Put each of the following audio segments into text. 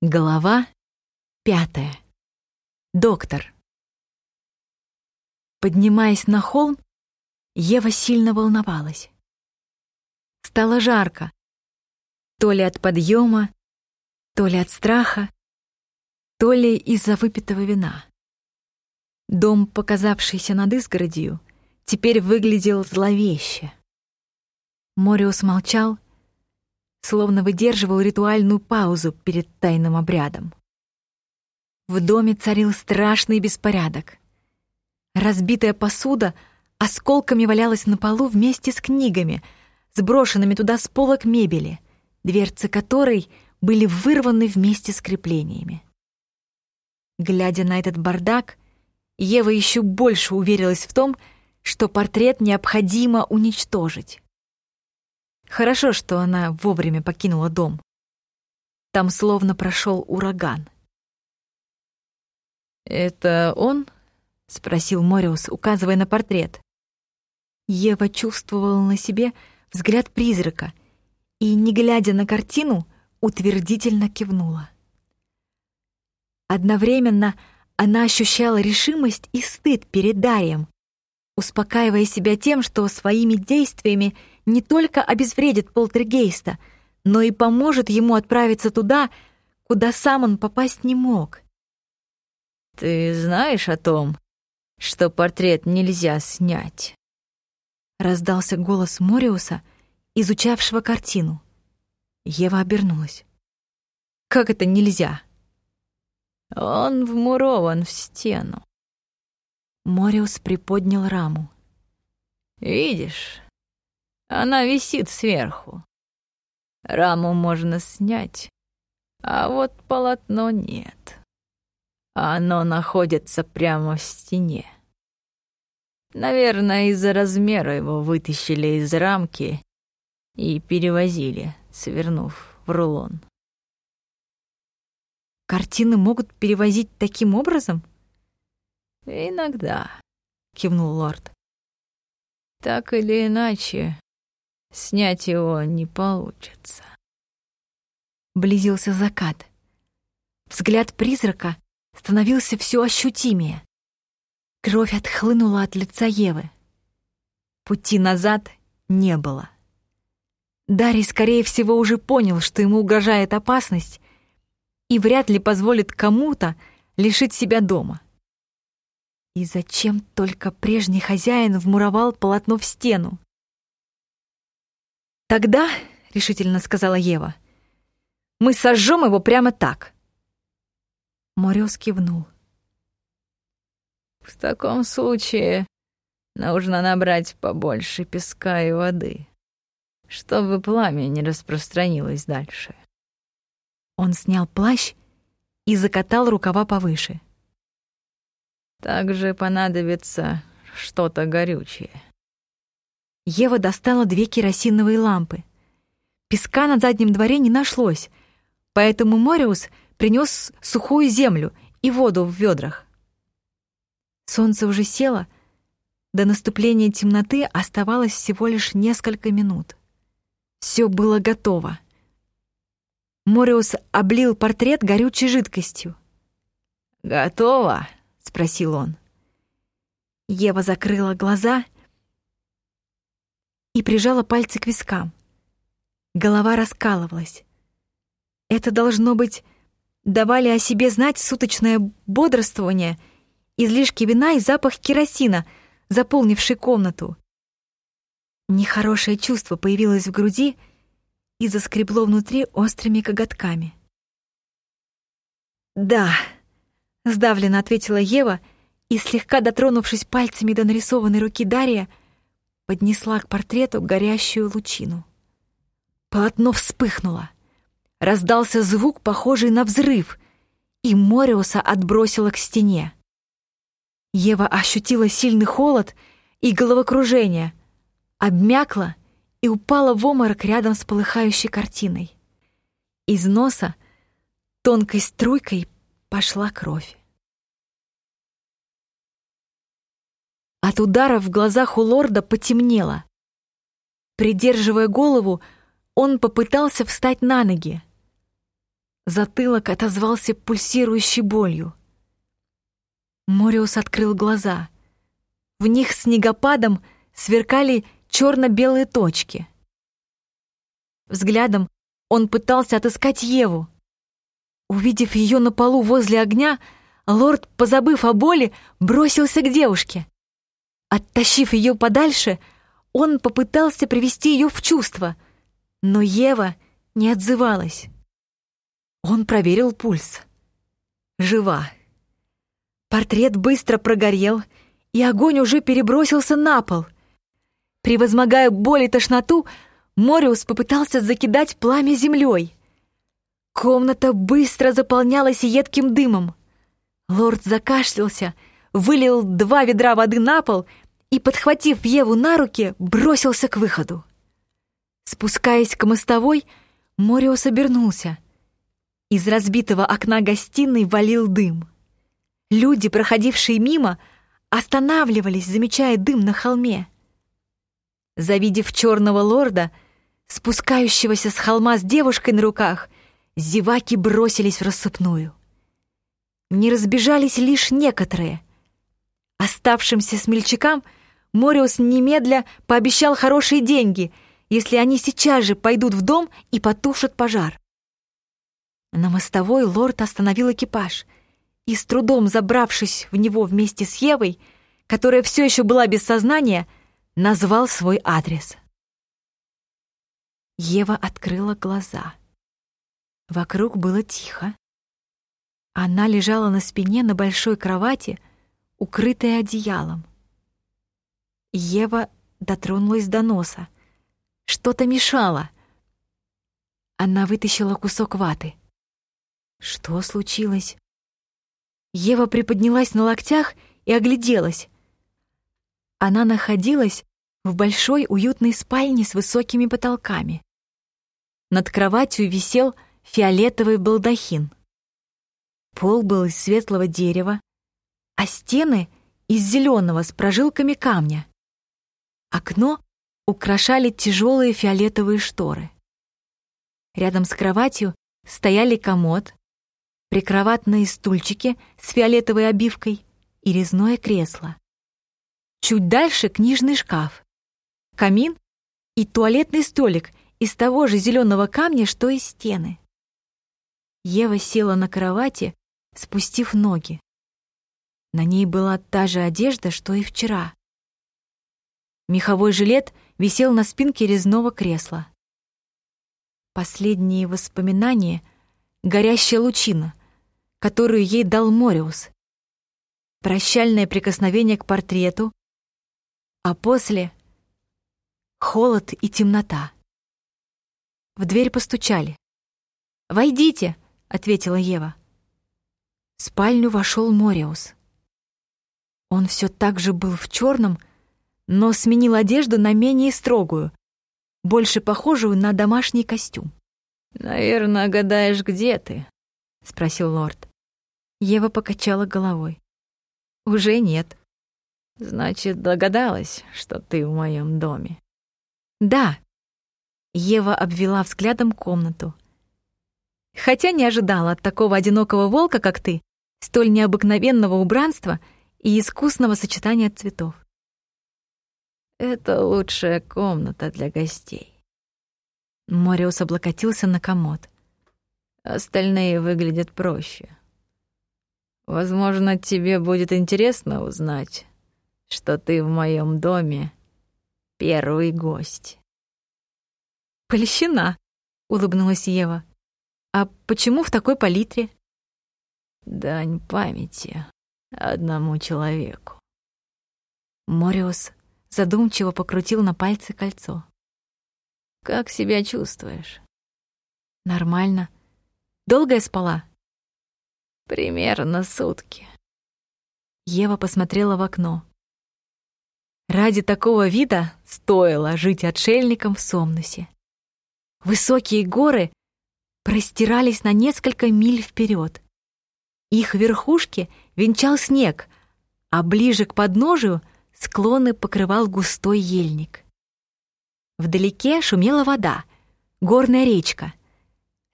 Глава пятая. Доктор. Поднимаясь на холм, Ева сильно волновалась. Стало жарко. То ли от подъема, то ли от страха, то ли из-за выпитого вина. Дом, показавшийся над изгородью, теперь выглядел зловеще. Мориус молчал, словно выдерживал ритуальную паузу перед тайным обрядом. В доме царил страшный беспорядок. Разбитая посуда осколками валялась на полу вместе с книгами, сброшенными туда с полок мебели, дверцы которой были вырваны вместе с креплениями. Глядя на этот бардак, Ева еще больше уверилась в том, что портрет необходимо уничтожить. Хорошо, что она вовремя покинула дом. Там словно прошел ураган. «Это он?» — спросил Мориус, указывая на портрет. Ева чувствовала на себе взгляд призрака и, не глядя на картину, утвердительно кивнула. Одновременно она ощущала решимость и стыд перед Дарием, успокаивая себя тем, что своими действиями не только обезвредит полтергейста, но и поможет ему отправиться туда, куда сам он попасть не мог. «Ты знаешь о том, что портрет нельзя снять?» Раздался голос Мориуса, изучавшего картину. Ева обернулась. «Как это нельзя?» «Он вмурован в стену». Мориус приподнял раму. «Видишь, она висит сверху. Раму можно снять, а вот полотно нет. Оно находится прямо в стене. Наверное, из-за размера его вытащили из рамки и перевозили, свернув в рулон. Картины могут перевозить таким образом? Иногда, кивнул лорд. Так или иначе, Снять его не получится. Близился закат. Взгляд призрака становился все ощутимее. Кровь отхлынула от лица Евы. Пути назад не было. Дарий, скорее всего, уже понял, что ему угрожает опасность, и вряд ли позволит кому-то лишить себя дома. И зачем только прежний хозяин вмуровал полотно в стену? «Тогда», — решительно сказала Ева, — «мы сожжем его прямо так». Морёс кивнул. «В таком случае нужно набрать побольше песка и воды, чтобы пламя не распространилось дальше». Он снял плащ и закатал рукава повыше. «Также понадобится что-то горючее». Ева достала две керосиновые лампы. Песка на заднем дворе не нашлось, поэтому Мориус принес сухую землю и воду в ведрах. Солнце уже село, до наступления темноты оставалось всего лишь несколько минут. Все было готово. Мориус облил портрет горючей жидкостью. «Готово?» — спросил он. Ева закрыла глаза и и прижала пальцы к вискам. Голова раскалывалась. Это должно быть давали о себе знать суточное бодрствование, излишки вина и запах керосина, заполнивший комнату. Нехорошее чувство появилось в груди и заскребло внутри острыми коготками. «Да», — сдавленно ответила Ева и, слегка дотронувшись пальцами до нарисованной руки Дария, поднесла к портрету горящую лучину. Полотно вспыхнуло. Раздался звук, похожий на взрыв, и Мориуса отбросило к стене. Ева ощутила сильный холод и головокружение, обмякла и упала в оморок рядом с полыхающей картиной. Из носа тонкой струйкой пошла кровь. От удара в глазах у лорда потемнело. Придерживая голову, он попытался встать на ноги. Затылок отозвался пульсирующей болью. Мориус открыл глаза. В них снегопадом сверкали черно-белые точки. Взглядом он пытался отыскать Еву. Увидев ее на полу возле огня, лорд, позабыв о боли, бросился к девушке. Оттащив ее подальше, он попытался привести ее в чувство, но Ева не отзывалась. Он проверил пульс. Жива. Портрет быстро прогорел, и огонь уже перебросился на пол. Превозмогая боль и тошноту, Мориус попытался закидать пламя землей. Комната быстро заполнялась едким дымом. Лорд закашлялся, вылил два ведра воды на пол и, подхватив Еву на руки, бросился к выходу. Спускаясь к мостовой, Мориус обернулся. Из разбитого окна гостиной валил дым. Люди, проходившие мимо, останавливались, замечая дым на холме. Завидев черного лорда, спускающегося с холма с девушкой на руках, зеваки бросились в рассыпную. Не разбежались лишь некоторые. Оставшимся смельчакам Мориус немедля пообещал хорошие деньги, если они сейчас же пойдут в дом и потушат пожар. На мостовой лорд остановил экипаж и, с трудом забравшись в него вместе с Евой, которая все еще была без сознания, назвал свой адрес. Ева открыла глаза. Вокруг было тихо. Она лежала на спине на большой кровати, укрытая одеялом. Ева дотронулась до носа. Что-то мешало. Она вытащила кусок ваты. Что случилось? Ева приподнялась на локтях и огляделась. Она находилась в большой уютной спальне с высокими потолками. Над кроватью висел фиолетовый балдахин. Пол был из светлого дерева, а стены — из зеленого с прожилками камня. Окно украшали тяжелые фиолетовые шторы. Рядом с кроватью стояли комод, прикроватные стульчики с фиолетовой обивкой и резное кресло. Чуть дальше книжный шкаф, камин и туалетный столик из того же зеленого камня, что и стены. Ева села на кровати, спустив ноги. На ней была та же одежда, что и вчера. Меховой жилет висел на спинке резного кресла. Последние воспоминания — горящая лучина, которую ей дал Мориус. Прощальное прикосновение к портрету, а после — холод и темнота. В дверь постучали. «Войдите!» — ответила Ева. В спальню вошел Мориус. Он все так же был в черном, но сменил одежду на менее строгую, больше похожую на домашний костюм. «Наверное, гадаешь, где ты?» — спросил лорд. Ева покачала головой. «Уже нет». «Значит, догадалась, что ты в моем доме?» «Да». Ева обвела взглядом комнату. «Хотя не ожидала от такого одинокого волка, как ты, столь необыкновенного убранства и искусного сочетания цветов». «Это лучшая комната для гостей». Мориус облокотился на комод. Остальные выглядят проще. Возможно, тебе будет интересно узнать, что ты в моем доме первый гость. Польщена, улыбнулась Ева. А почему в такой палитре? Дань памяти одному человеку. Мориус задумчиво покрутил на пальце кольцо. Как себя чувствуешь? Нормально. Долго я спала? Примерно сутки. Ева посмотрела в окно. Ради такого вида стоило жить отшельником в Сомнусе. Высокие горы простирались на несколько миль вперед. Их верхушки венчал снег, а ближе к подножию склоны покрывал густой ельник. Вдалеке шумела вода, горная речка.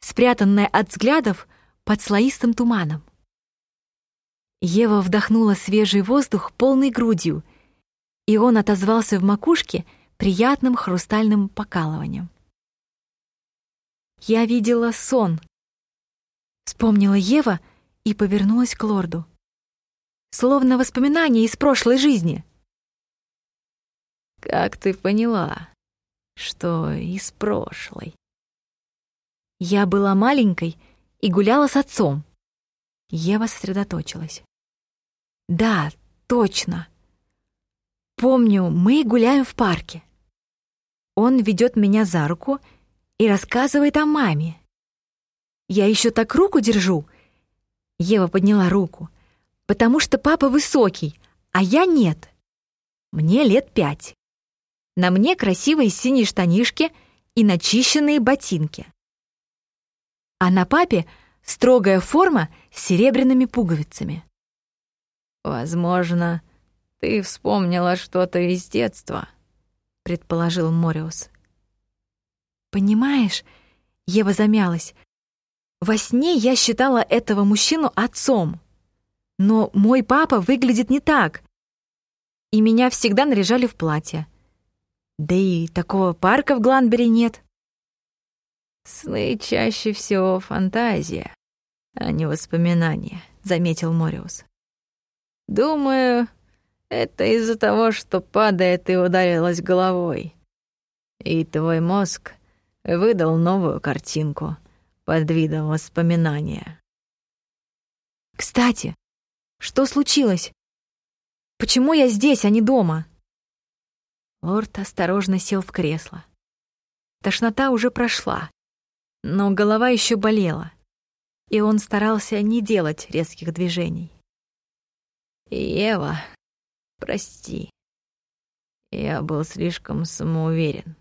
спрятанное от взглядов под слоистым туманом. Ева вдохнула свежий воздух полной грудью, и он отозвался в макушке приятным хрустальным покалыванием. «Я видела сон», — вспомнила Ева и повернулась к лорду. «Словно воспоминание из прошлой жизни». «Как ты поняла, что из прошлой?» Я была маленькой и гуляла с отцом. Ева сосредоточилась. Да, точно. Помню, мы гуляем в парке. Он ведет меня за руку и рассказывает о маме. Я еще так руку держу. Ева подняла руку. Потому что папа высокий, а я нет. Мне лет пять. На мне красивые синие штанишки и начищенные ботинки а на папе строгая форма с серебряными пуговицами. «Возможно, ты вспомнила что-то из детства», — предположил Мориус. «Понимаешь, Ева замялась. Во сне я считала этого мужчину отцом. Но мой папа выглядит не так. И меня всегда наряжали в платье. Да и такого парка в Гланбере нет. «Сны чаще всего фантазия, а не воспоминания», — заметил Мориус. «Думаю, это из-за того, что падает и ударилась головой. И твой мозг выдал новую картинку под видом воспоминания». «Кстати, что случилось? Почему я здесь, а не дома?» Лорд осторожно сел в кресло. Тошнота уже прошла, но голова еще болела, и он старался не делать резких движений. «Ева, прости, я был слишком самоуверен»,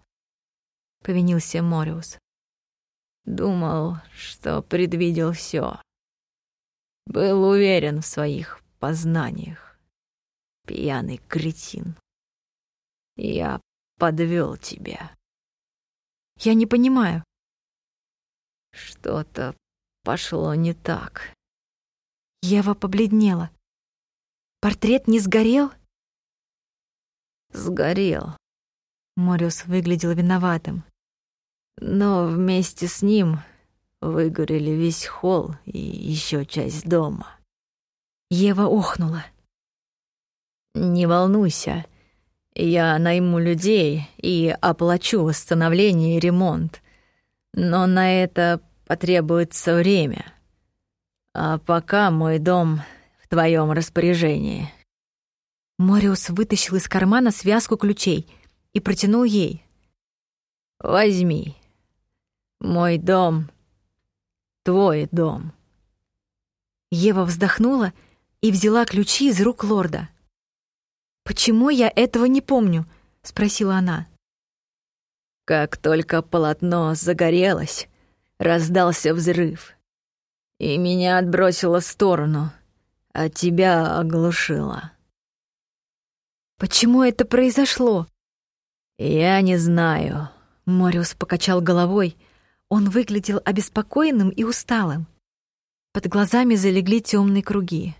— повинился Мориус. «Думал, что предвидел все. Был уверен в своих познаниях. Пьяный кретин. Я подвел тебя». «Я не понимаю, что-то пошло не так. Ева побледнела. Портрет не сгорел? Сгорел. Мориус выглядел виноватым. Но вместе с ним выгорели весь холл и еще часть дома. Ева охнула. «Не волнуйся, я найму людей и оплачу восстановление и ремонт. Но на это потребуется время. А пока мой дом в твоем распоряжении». Мориус вытащил из кармана связку ключей и протянул ей. «Возьми. Мой дом — твой дом». Ева вздохнула и взяла ключи из рук лорда. «Почему я этого не помню?» — спросила она. Как только полотно загорелось, раздался взрыв, и меня отбросило в сторону, а тебя оглушило. Почему это произошло? Я не знаю. Мориус покачал головой. Он выглядел обеспокоенным и усталым. Под глазами залегли темные круги.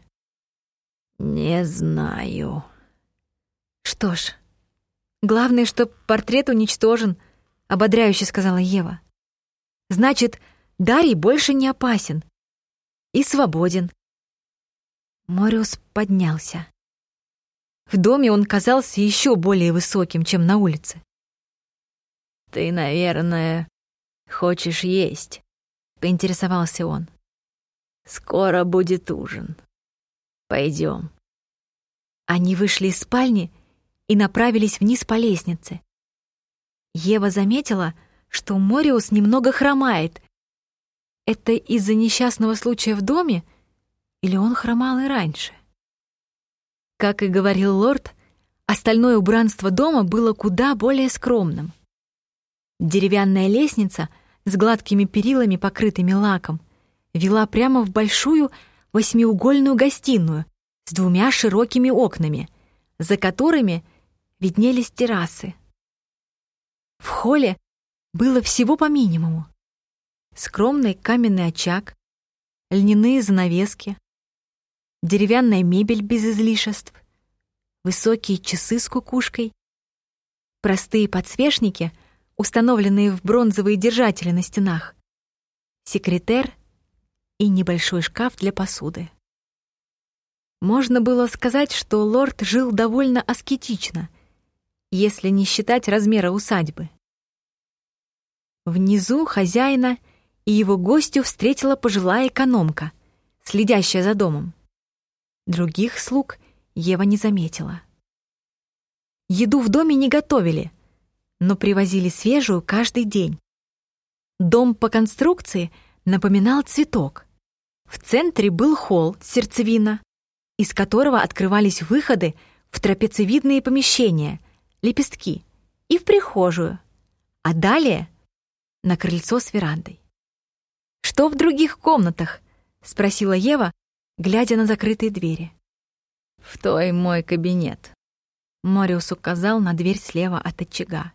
Не знаю. Что ж, главное, что портрет уничтожен — ободряюще сказала Ева. Значит, Дарий больше не опасен и свободен. Мориус поднялся. В доме он казался еще более высоким, чем на улице. «Ты, наверное, хочешь есть?» — поинтересовался он. «Скоро будет ужин. Пойдем». Они вышли из спальни и направились вниз по лестнице. Ева заметила, что Мориус немного хромает. Это из-за несчастного случая в доме или он хромал и раньше? Как и говорил лорд, остальное убранство дома было куда более скромным. Деревянная лестница с гладкими перилами, покрытыми лаком, вела прямо в большую восьмиугольную гостиную с двумя широкими окнами, за которыми виднелись террасы. В холле было всего по минимуму. скромный каменный очаг, льняные занавески, деревянная мебель без излишеств, высокие часы с кукушкой, простые подсвечники, установленные в бронзовые держатели на стенах, секретер и небольшой шкаф для посуды. Можно было сказать, что лорд жил довольно аскетично, если не считать размера усадьбы. Внизу хозяина и его гостю встретила пожилая экономка, следящая за домом. Других слуг Ева не заметила. Еду в доме не готовили, но привозили свежую каждый день. Дом по конструкции напоминал цветок. В центре был холл, сердцевина, из которого открывались выходы в трапециевидные помещения, лепестки, и в прихожую, а далее — на крыльцо с верандой. «Что в других комнатах?» — спросила Ева, глядя на закрытые двери. «В той мой кабинет», — Мориус указал на дверь слева от очага.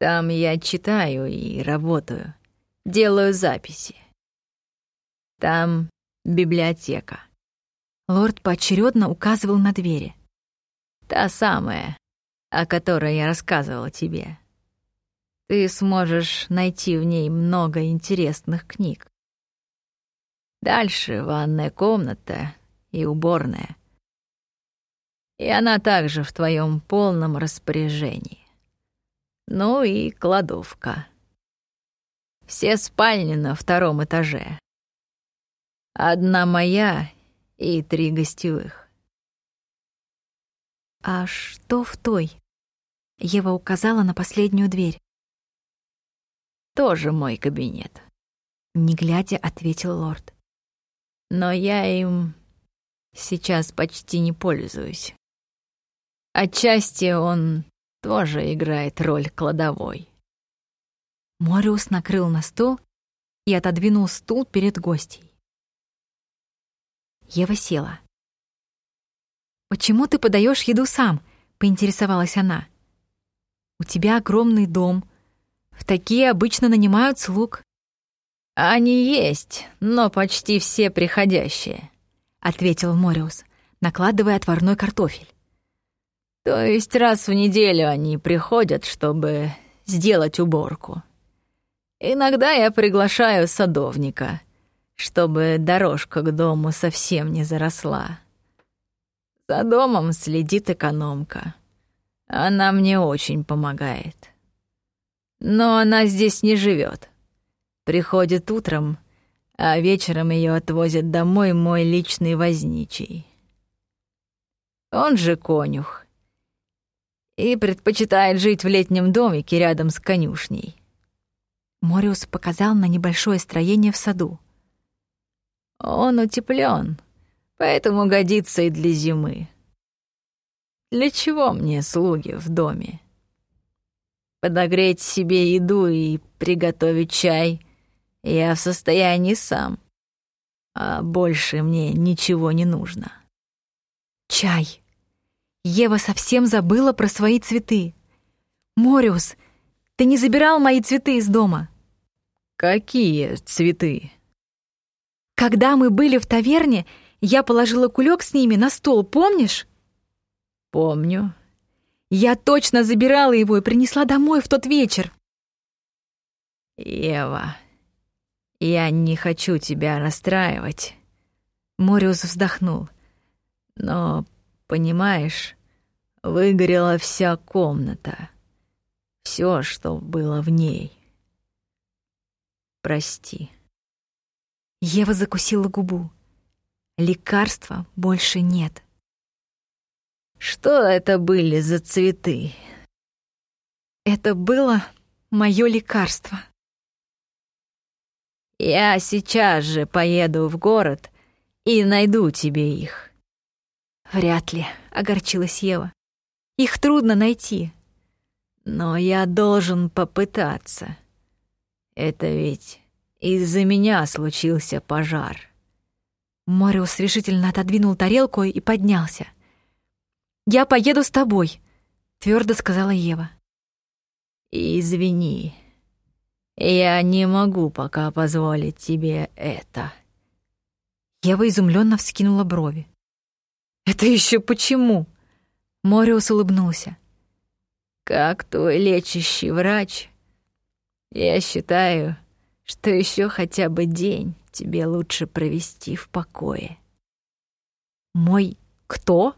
«Там я читаю и работаю, делаю записи. Там библиотека. Лорд поочередно указывал на двери. «Та самая, о которой я рассказывала тебе. Ты сможешь найти в ней много интересных книг. Дальше ванная комната и уборная. И она также в твоем полном распоряжении. Ну и кладовка. Все спальни на втором этаже. Одна моя и три гостевых. «А что в той?» Ева указала на последнюю дверь. «Тоже мой кабинет», — не глядя ответил лорд. «Но я им сейчас почти не пользуюсь. Отчасти он тоже играет роль кладовой». Мориус накрыл на стол и отодвинул стул перед гостей. Ева села. «Почему ты подаешь еду сам?» — поинтересовалась она. «У тебя огромный дом. В такие обычно нанимают слуг». «Они есть, но почти все приходящие», — ответил Мориус, накладывая отварной картофель. «То есть раз в неделю они приходят, чтобы сделать уборку. Иногда я приглашаю садовника» чтобы дорожка к дому совсем не заросла. За домом следит экономка. Она мне очень помогает. Но она здесь не живет. Приходит утром, а вечером ее отвозят домой мой личный возничий. Он же конюх. И предпочитает жить в летнем домике рядом с конюшней. Мориус показал на небольшое строение в саду. Он утеплен, поэтому годится и для зимы. Для чего мне слуги в доме? Подогреть себе еду и приготовить чай я в состоянии сам, а больше мне ничего не нужно. Чай. Ева совсем забыла про свои цветы. Мориус, ты не забирал мои цветы из дома? Какие цветы? Когда мы были в таверне, я положила кулек с ними на стол, помнишь? Помню. Я точно забирала его и принесла домой в тот вечер. Ева, я не хочу тебя расстраивать. Мориус вздохнул. Но, понимаешь, выгорела вся комната. Все, что было в ней. Прости. Ева закусила губу. Лекарства больше нет. Что это были за цветы? Это было мое лекарство. Я сейчас же поеду в город и найду тебе их. Вряд ли, огорчилась Ева. Их трудно найти. Но я должен попытаться. Это ведь из-за меня случился пожар. Мориус решительно отодвинул тарелку и поднялся. «Я поеду с тобой», — твердо сказала Ева. «Извини, Я не могу пока позволить тебе это. Ева изумленно вскинула брови. Это еще почему? Мориус улыбнулся. Как твой лечащий врач, я считаю, что еще хотя бы день тебе лучше провести в покое. Мой кто?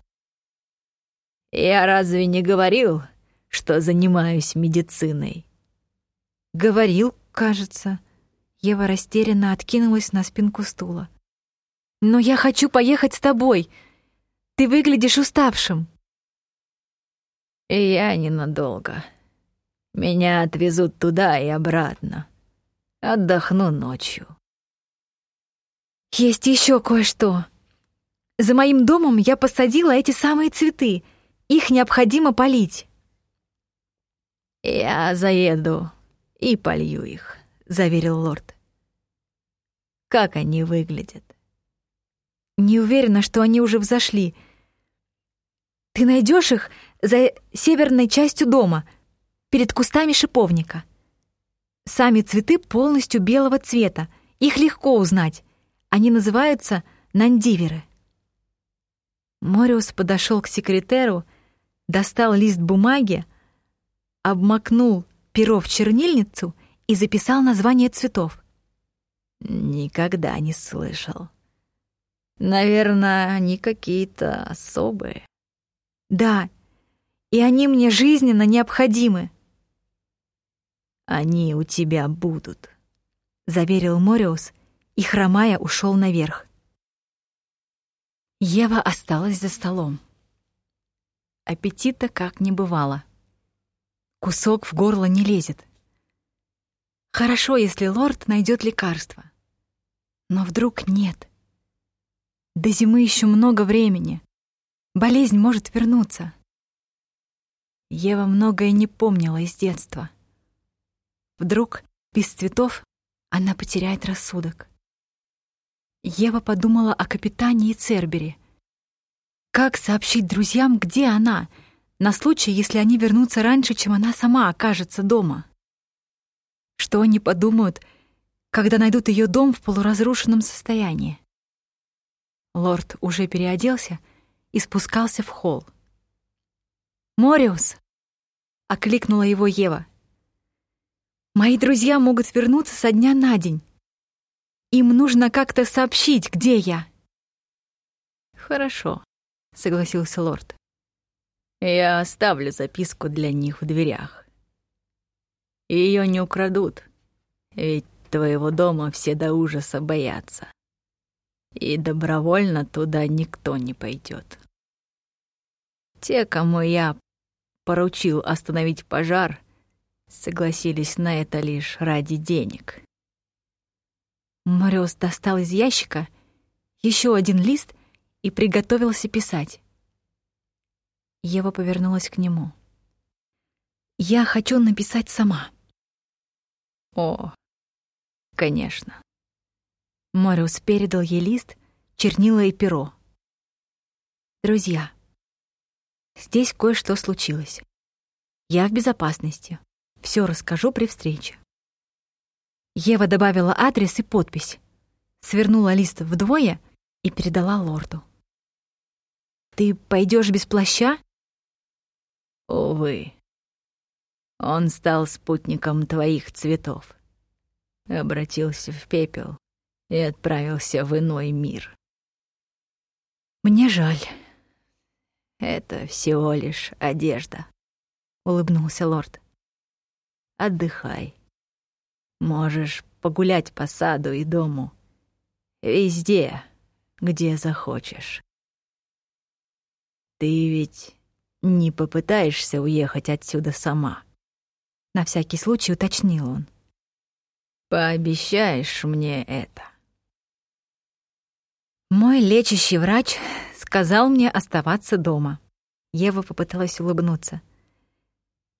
Я разве не говорил, что занимаюсь медициной? Говорил, кажется. Ева растерянно откинулась на спинку стула. Но я хочу поехать с тобой. Ты выглядишь уставшим. И я ненадолго. Меня отвезут туда и обратно. Отдохну ночью. Есть еще кое-что. За моим домом я посадила эти самые цветы. Их необходимо полить. Я заеду и полью их, заверил лорд. Как они выглядят? Не уверена, что они уже взошли. Ты найдешь их за северной частью дома, перед кустами шиповника. Сами цветы полностью белого цвета, их легко узнать. Они называются нандиверы. Мориус подошел к секретеру, достал лист бумаги, обмакнул перо в чернильницу и записал название цветов. Никогда не слышал. Наверное, они какие-то особые. Да, и они мне жизненно необходимы. Они у тебя будут, заверил Мориус и хромая ушел наверх. Ева осталась за столом. Аппетита как не бывало. Кусок в горло не лезет. Хорошо, если лорд найдет лекарство. Но вдруг нет. До зимы еще много времени. Болезнь может вернуться. Ева многое не помнила из детства. Вдруг, без цветов, она потеряет рассудок. Ева подумала о капитане и Цербере. Как сообщить друзьям, где она, на случай, если они вернутся раньше, чем она сама окажется дома? Что они подумают, когда найдут ее дом в полуразрушенном состоянии? Лорд уже переоделся и спускался в холл. «Мориус!» — окликнула его Ева. «Мои друзья могут вернуться со дня на день. Им нужно как-то сообщить, где я». «Хорошо», — согласился лорд. «Я оставлю записку для них в дверях. Ее не украдут, ведь твоего дома все до ужаса боятся и добровольно туда никто не пойдет. Те, кому я поручил остановить пожар, согласились на это лишь ради денег. Мороз достал из ящика еще один лист и приготовился писать. Ева повернулась к нему. «Я хочу написать сама». «О, конечно. Мориус передал ей лист, чернила и перо. «Друзья, здесь кое-что случилось. Я в безопасности. Все расскажу при встрече». Ева добавила адрес и подпись, свернула лист вдвое и передала лорду. «Ты пойдешь без плаща?» «Увы. Он стал спутником твоих цветов. Обратился в пепел и отправился в иной мир. Мне жаль. Это всего лишь одежда, улыбнулся лорд. Отдыхай. Можешь погулять по саду и дому. Везде, где захочешь. Ты ведь не попытаешься уехать отсюда сама? На всякий случай уточнил он. Пообещаешь мне это? Мой лечащий врач сказал мне оставаться дома. Ева попыталась улыбнуться.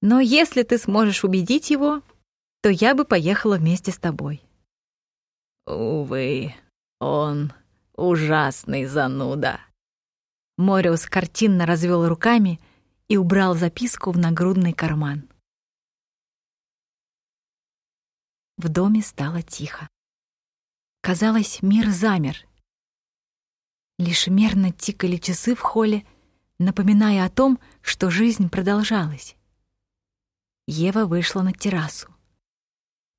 Но если ты сможешь убедить его, то я бы поехала вместе с тобой. Увы, он ужасный зануда. Мориус картинно развел руками и убрал записку в нагрудный карман. В доме стало тихо. Казалось, мир замер. Лишь мерно тикали часы в холле, напоминая о том, что жизнь продолжалась. Ева вышла на террасу.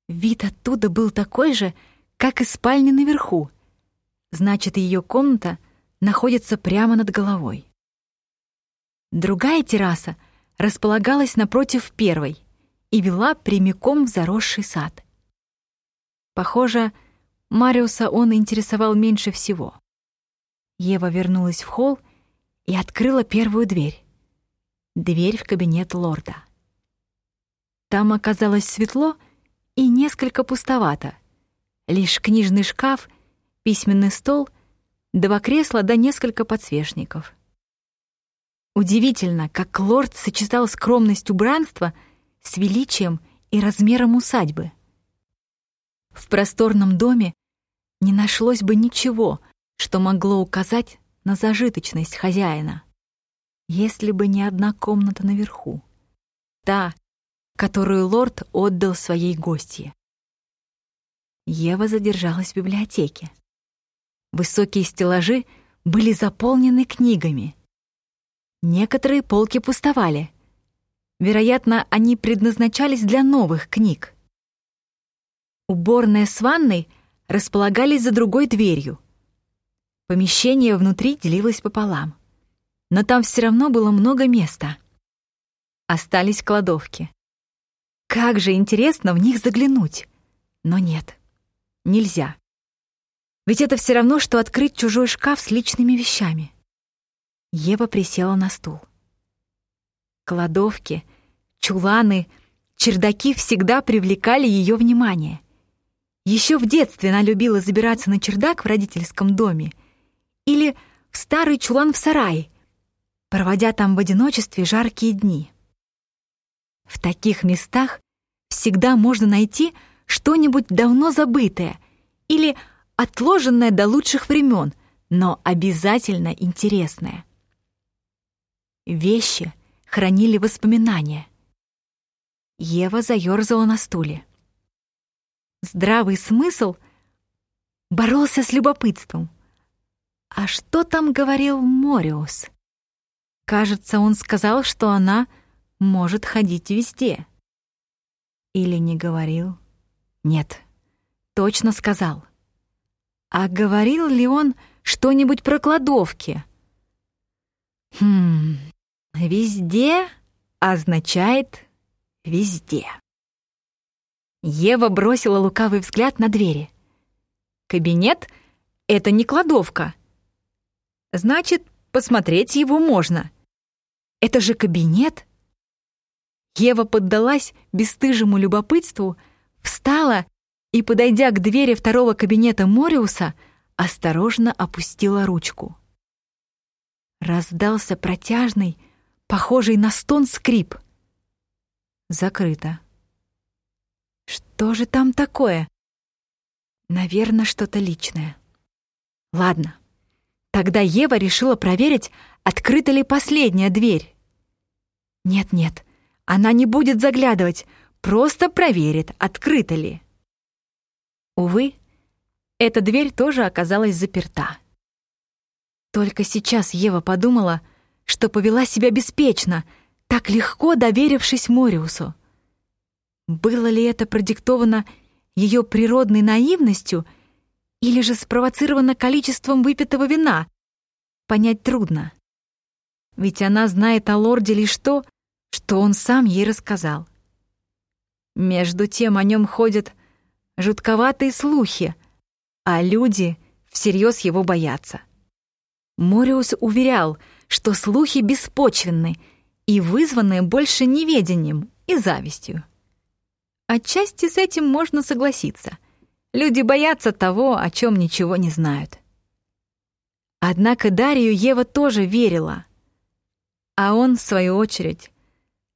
Вид оттуда был такой же, как и спальня наверху. Значит, ее комната находится прямо над головой. Другая терраса располагалась напротив первой и вела прямиком в заросший сад. Похоже, Мариуса он интересовал меньше всего. Ева вернулась в холл и открыла первую дверь. Дверь в кабинет лорда. Там оказалось светло и несколько пустовато. Лишь книжный шкаф, письменный стол, два кресла да несколько подсвечников. Удивительно, как лорд сочетал скромность убранства с величием и размером усадьбы. В просторном доме не нашлось бы ничего, что могло указать на зажиточность хозяина, если бы не одна комната наверху. Та, которую лорд отдал своей гостье. Ева задержалась в библиотеке. Высокие стеллажи были заполнены книгами. Некоторые полки пустовали. Вероятно, они предназначались для новых книг. Уборная с ванной — располагались за другой дверью. Помещение внутри делилось пополам. Но там все равно было много места. Остались кладовки. Как же интересно в них заглянуть. Но нет, нельзя. Ведь это все равно, что открыть чужой шкаф с личными вещами. Ева присела на стул. Кладовки, чуланы, чердаки всегда привлекали ее внимание. Еще в детстве она любила забираться на чердак в родительском доме или в старый чулан в сарае, проводя там в одиночестве жаркие дни. В таких местах всегда можно найти что-нибудь давно забытое или отложенное до лучших времен, но обязательно интересное. Вещи хранили воспоминания. Ева заёрзала на стуле. Здравый смысл боролся с любопытством. А что там говорил Мориус? Кажется, он сказал, что она может ходить везде. Или не говорил? Нет, точно сказал. А говорил ли он что-нибудь про кладовки? Хм, везде означает везде. Ева бросила лукавый взгляд на двери. Кабинет — это не кладовка. Значит, посмотреть его можно. Это же кабинет. Ева поддалась бесстыжему любопытству, встала и, подойдя к двери второго кабинета Мориуса, осторожно опустила ручку. Раздался протяжный, похожий на стон скрип. Закрыто. Что же там такое? Наверное, что-то личное. Ладно. Тогда Ева решила проверить, открыта ли последняя дверь. Нет-нет, она не будет заглядывать, просто проверит, открыта ли. Увы, эта дверь тоже оказалась заперта. Только сейчас Ева подумала, что повела себя беспечно, так легко доверившись Мориусу. Было ли это продиктовано ее природной наивностью или же спровоцировано количеством выпитого вина? Понять трудно. Ведь она знает о лорде лишь то, что он сам ей рассказал. Между тем о нем ходят жутковатые слухи, а люди всерьез его боятся. Мориус уверял, что слухи беспочвенны и вызваны больше неведением и завистью. Отчасти с этим можно согласиться. Люди боятся того, о чем ничего не знают. Однако Дарью Ева тоже верила. А он, в свою очередь,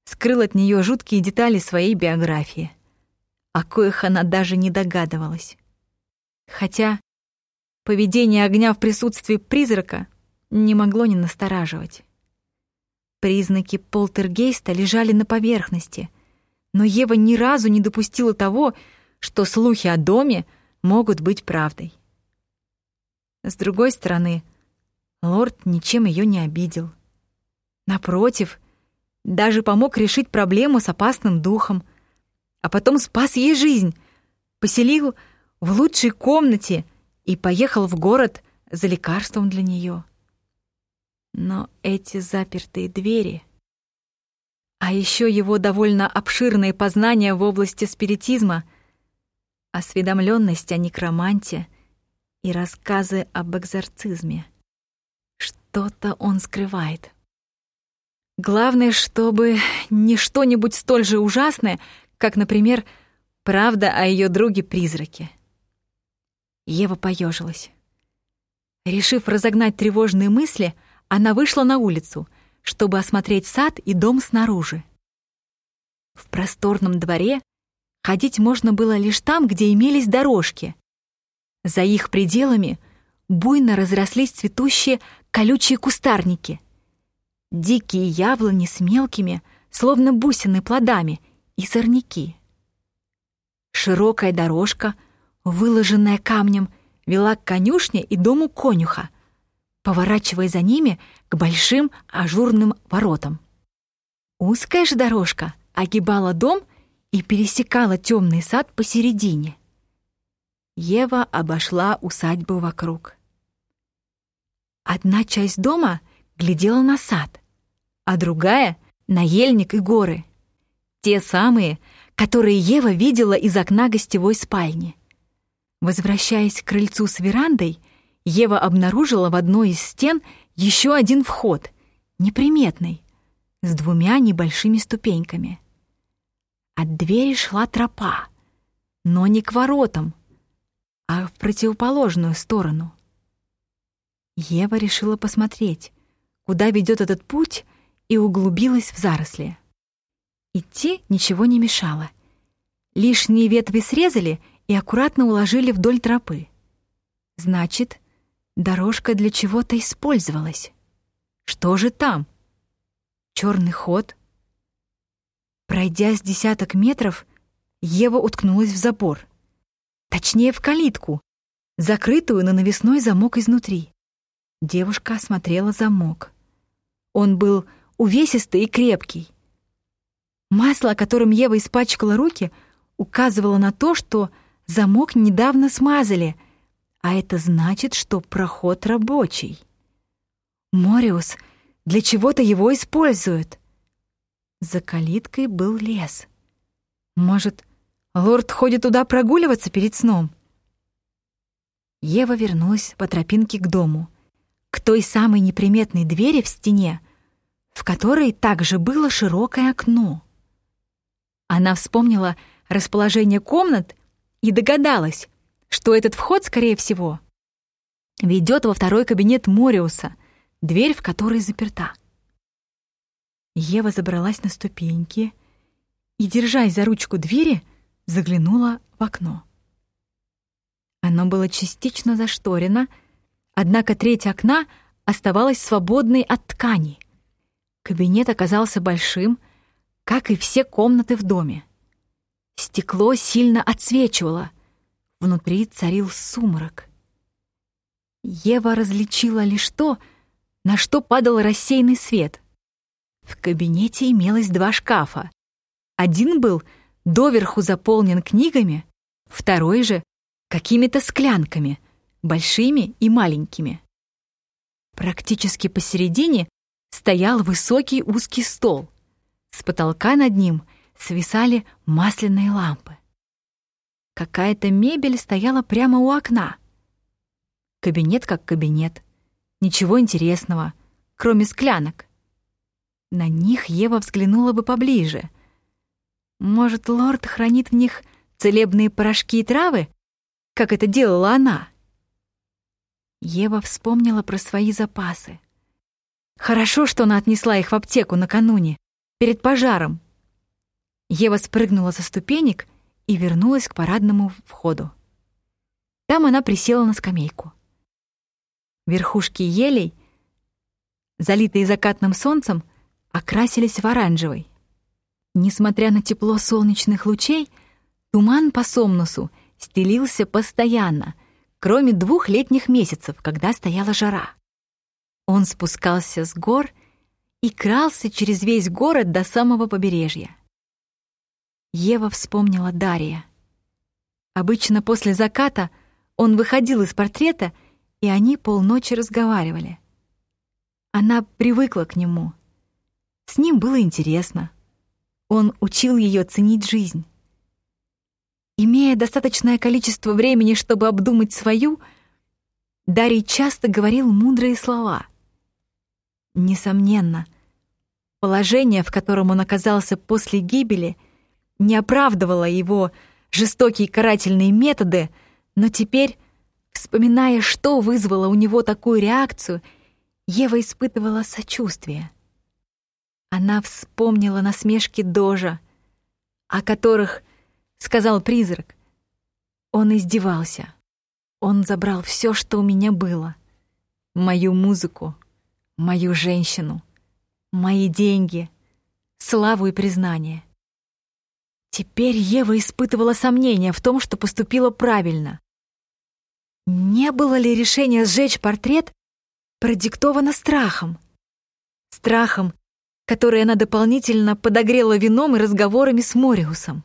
скрыл от нее жуткие детали своей биографии, о коих она даже не догадывалась. Хотя поведение огня в присутствии призрака не могло не настораживать. Признаки полтергейста лежали на поверхности — но Ева ни разу не допустила того, что слухи о доме могут быть правдой. С другой стороны, лорд ничем ее не обидел. Напротив, даже помог решить проблему с опасным духом, а потом спас ей жизнь, поселил в лучшей комнате и поехал в город за лекарством для нее. Но эти запертые двери... А еще его довольно обширные познания в области спиритизма, осведомленность о некроманте и рассказы об экзорцизме. Что-то он скрывает. Главное, чтобы не что-нибудь столь же ужасное, как, например, правда о ее друге-призраке. Ева поежилась. Решив разогнать тревожные мысли, она вышла на улицу, чтобы осмотреть сад и дом снаружи. В просторном дворе ходить можно было лишь там, где имелись дорожки. За их пределами буйно разрослись цветущие колючие кустарники — дикие яблони с мелкими, словно бусины плодами, и сорняки. Широкая дорожка, выложенная камнем, вела к конюшне и дому конюха, поворачивая за ними к большим ажурным воротам. Узкая же дорожка огибала дом и пересекала темный сад посередине. Ева обошла усадьбу вокруг. Одна часть дома глядела на сад, а другая — на ельник и горы. Те самые, которые Ева видела из окна гостевой спальни. Возвращаясь к крыльцу с верандой, Ева обнаружила в одной из стен еще один вход, неприметный, с двумя небольшими ступеньками. От двери шла тропа, но не к воротам, а в противоположную сторону. Ева решила посмотреть, куда ведет этот путь, и углубилась в заросли. Идти ничего не мешало. Лишние ветви срезали и аккуратно уложили вдоль тропы. Значит, дорожка для чего-то использовалась. Что же там? Черный ход. Пройдя с десяток метров, Ева уткнулась в забор. Точнее, в калитку, закрытую на навесной замок изнутри. Девушка осмотрела замок. Он был увесистый и крепкий. Масло, которым Ева испачкала руки, указывало на то, что замок недавно смазали, а это значит, что проход рабочий. Мориус для чего-то его использует. За калиткой был лес. Может, лорд ходит туда прогуливаться перед сном? Ева вернулась по тропинке к дому, к той самой неприметной двери в стене, в которой также было широкое окно. Она вспомнила расположение комнат и догадалась, что этот вход, скорее всего, ведет во второй кабинет Мориуса, дверь в которой заперта. Ева забралась на ступеньки и, держась за ручку двери, заглянула в окно. Оно было частично зашторено, однако треть окна оставалась свободной от ткани — Кабинет оказался большим, как и все комнаты в доме. Стекло сильно отсвечивало. Внутри царил сумрак. Ева различила лишь то, на что падал рассеянный свет. В кабинете имелось два шкафа. Один был доверху заполнен книгами, второй же — какими-то склянками, большими и маленькими. Практически посередине стоял высокий узкий стол. С потолка над ним свисали масляные лампы. Какая-то мебель стояла прямо у окна. Кабинет как кабинет. Ничего интересного, кроме склянок. На них Ева взглянула бы поближе. Может, лорд хранит в них целебные порошки и травы, как это делала она? Ева вспомнила про свои запасы. Хорошо, что она отнесла их в аптеку накануне, перед пожаром. Ева спрыгнула со ступенек и вернулась к парадному входу. Там она присела на скамейку. Верхушки елей, залитые закатным солнцем, окрасились в оранжевый. Несмотря на тепло солнечных лучей, Туман по Сомнусу стелился постоянно, кроме двух летних месяцев, когда стояла жара. Он спускался с гор и крался через весь город до самого побережья. Ева вспомнила Дария. Обычно после заката он выходил из портрета, и они полночи разговаривали. Она привыкла к нему. С ним было интересно. Он учил ее ценить жизнь. Имея достаточное количество времени, чтобы обдумать свою, Дарий часто говорил мудрые слова. Несомненно, положение, в котором он оказался после гибели, не оправдывало его жестокие карательные методы, но теперь, вспоминая, что вызвало у него такую реакцию, Ева испытывала сочувствие. Она вспомнила насмешки Дожа, о которых сказал призрак. Он издевался. Он забрал все, что у меня было. Мою музыку, мою женщину, мои деньги, славу и признание. Теперь Ева испытывала сомнения в том, что поступила правильно. Не было ли решение сжечь портрет продиктовано страхом? Страхом, который она дополнительно подогрела вином и разговорами с Мориусом.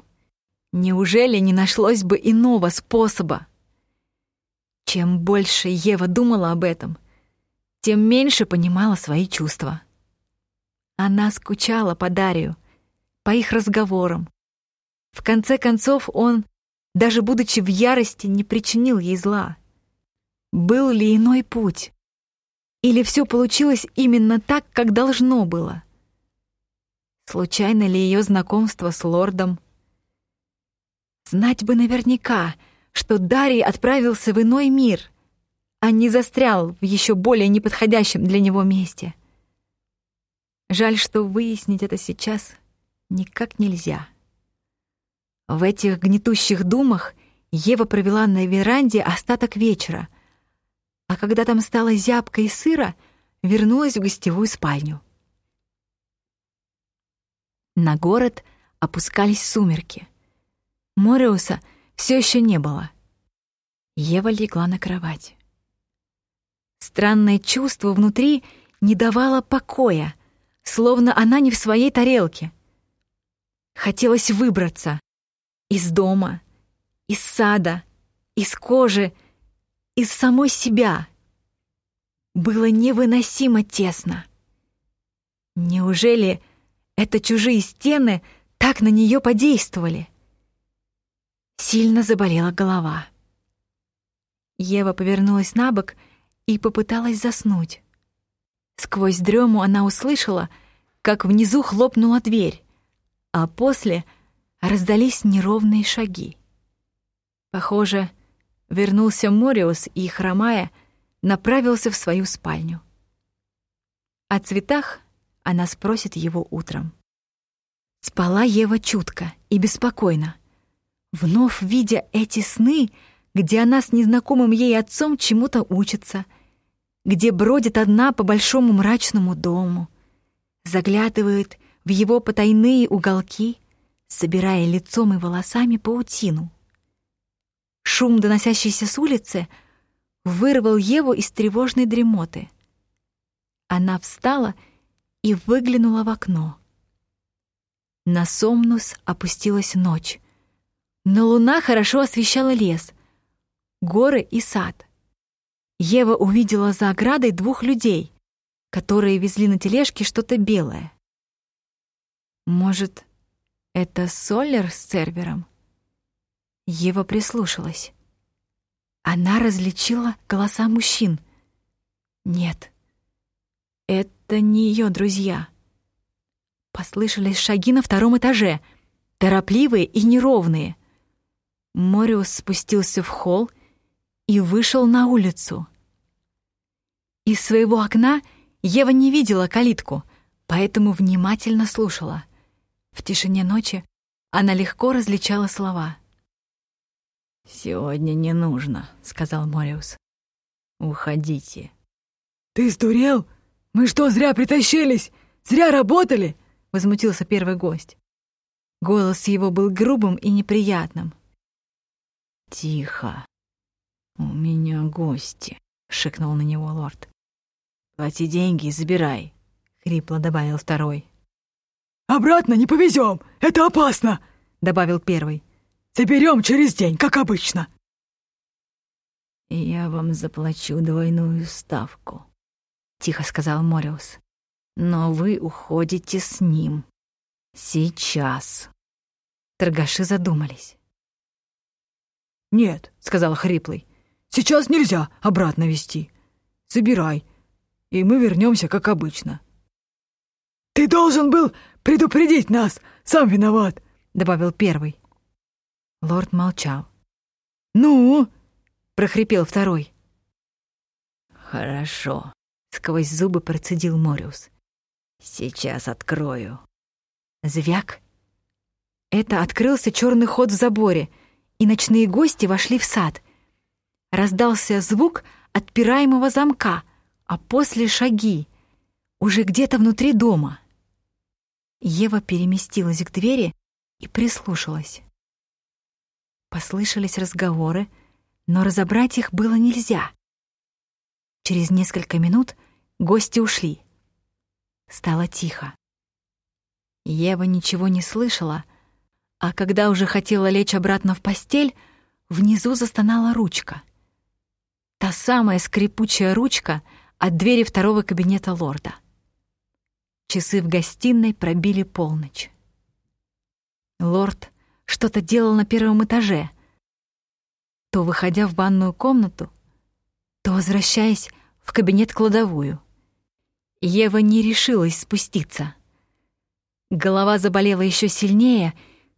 Неужели не нашлось бы иного способа? Чем больше Ева думала об этом, тем меньше понимала свои чувства. Она скучала по Дарию, по их разговорам. В конце концов, он, даже будучи в ярости, не причинил ей зла. Был ли иной путь? Или все получилось именно так, как должно было? Случайно ли ее знакомство с лордом Знать бы наверняка, что Дарий отправился в иной мир, а не застрял в еще более неподходящем для него месте. Жаль, что выяснить это сейчас никак нельзя. В этих гнетущих думах Ева провела на веранде остаток вечера, а когда там стало зябко и сыро, вернулась в гостевую спальню. На город опускались сумерки — Мориуса все еще не было. Ева легла на кровать. Странное чувство внутри не давало покоя, словно она не в своей тарелке. Хотелось выбраться из дома, из сада, из кожи, из самой себя. Было невыносимо тесно. Неужели это чужие стены так на нее подействовали? Сильно заболела голова. Ева повернулась на бок и попыталась заснуть. Сквозь дрему она услышала, как внизу хлопнула дверь, а после раздались неровные шаги. Похоже, вернулся Мориус и, хромая, направился в свою спальню. О цветах она спросит его утром. Спала Ева чутко и беспокойно вновь видя эти сны, где она с незнакомым ей отцом чему-то учится, где бродит одна по большому мрачному дому, заглядывает в его потайные уголки, собирая лицом и волосами паутину. Шум, доносящийся с улицы, вырвал Еву из тревожной дремоты. Она встала и выглянула в окно. На Сомнус опустилась ночь, но луна хорошо освещала лес, горы и сад. Ева увидела за оградой двух людей, которые везли на тележке что-то белое. Может, это Соллер с сервером? Ева прислушалась. Она различила голоса мужчин. Нет, это не ее друзья. Послышались шаги на втором этаже, торопливые и неровные — Мориус спустился в холл и вышел на улицу. Из своего окна Ева не видела калитку, поэтому внимательно слушала. В тишине ночи она легко различала слова. «Сегодня не нужно», — сказал Мориус. «Уходите». «Ты сдурел? Мы что, зря притащились? Зря работали?» — возмутился первый гость. Голос его был грубым и неприятным. «Тихо. У меня гости», — шикнул на него лорд. «Плати деньги и забирай», — хрипло добавил второй. «Обратно не повезем, это опасно», — добавил первый. «Заберем через день, как обычно». «Я вам заплачу двойную ставку», — тихо сказал Мориус. «Но вы уходите с ним. Сейчас». Торгаши задумались. «Нет», — сказал Хриплый, — «сейчас нельзя обратно вести. Забирай, и мы вернемся, как обычно». «Ты должен был предупредить нас, сам виноват», — добавил первый. Лорд молчал. «Ну?» — прохрипел второй. «Хорошо», — сквозь зубы процедил Мориус. «Сейчас открою». Звяк. Это открылся черный ход в заборе, и ночные гости вошли в сад. Раздался звук отпираемого замка, а после шаги, уже где-то внутри дома. Ева переместилась к двери и прислушалась. Послышались разговоры, но разобрать их было нельзя. Через несколько минут гости ушли. Стало тихо. Ева ничего не слышала, а когда уже хотела лечь обратно в постель, внизу застонала ручка. Та самая скрипучая ручка от двери второго кабинета лорда. Часы в гостиной пробили полночь. Лорд что-то делал на первом этаже, то выходя в ванную комнату, то возвращаясь в кабинет-кладовую. Ева не решилась спуститься. Голова заболела еще сильнее,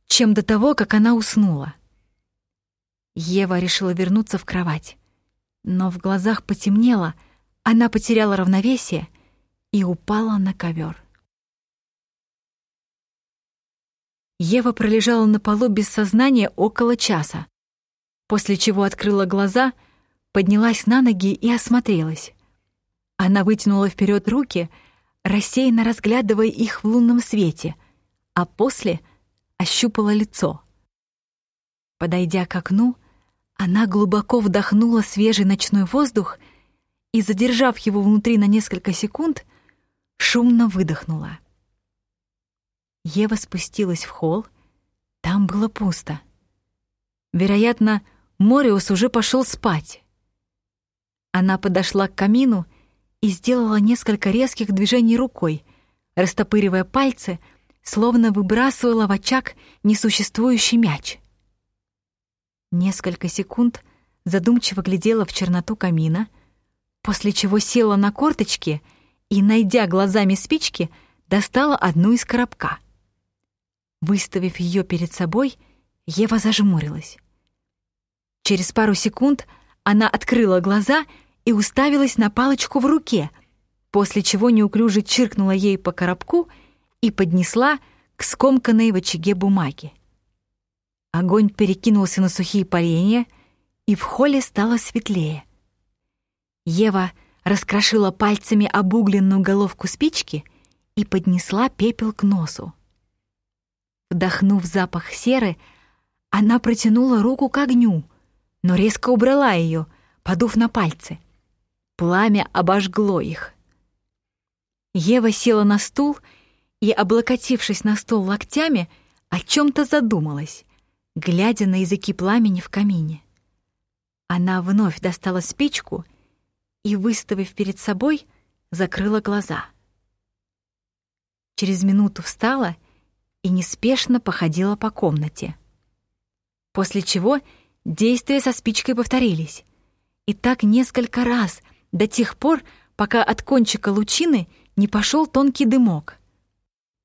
чем до того, как она уснула. Ева решила вернуться в кровать, но в глазах потемнело, она потеряла равновесие и упала на ковер. Ева пролежала на полу без сознания около часа, после чего открыла глаза, поднялась на ноги и осмотрелась. Она вытянула вперед руки, рассеянно разглядывая их в лунном свете, а после ощупала лицо. Подойдя к окну, она глубоко вдохнула свежий ночной воздух и, задержав его внутри на несколько секунд, шумно выдохнула. Ева спустилась в холл. Там было пусто. Вероятно, Мориус уже пошел спать. Она подошла к камину и сделала несколько резких движений рукой, растопыривая пальцы, словно выбрасывала в очаг несуществующий мяч. Несколько секунд задумчиво глядела в черноту камина, после чего села на корточки и, найдя глазами спички, достала одну из коробка — Выставив ее перед собой, Ева зажмурилась. Через пару секунд она открыла глаза и уставилась на палочку в руке, после чего неуклюже чиркнула ей по коробку и поднесла к скомканной в очаге бумаге. Огонь перекинулся на сухие поленья, и в холле стало светлее. Ева раскрошила пальцами обугленную головку спички и поднесла пепел к носу. Вдохнув запах серы, она протянула руку к огню, но резко убрала ее, подув на пальцы. Пламя обожгло их. Ева села на стул и, облокотившись на стол локтями, о чем-то задумалась, глядя на языки пламени в камине. Она вновь достала спичку и, выставив перед собой, закрыла глаза. Через минуту встала и неспешно походила по комнате. После чего действия со спичкой повторились. И так несколько раз, до тех пор, пока от кончика лучины не пошел тонкий дымок.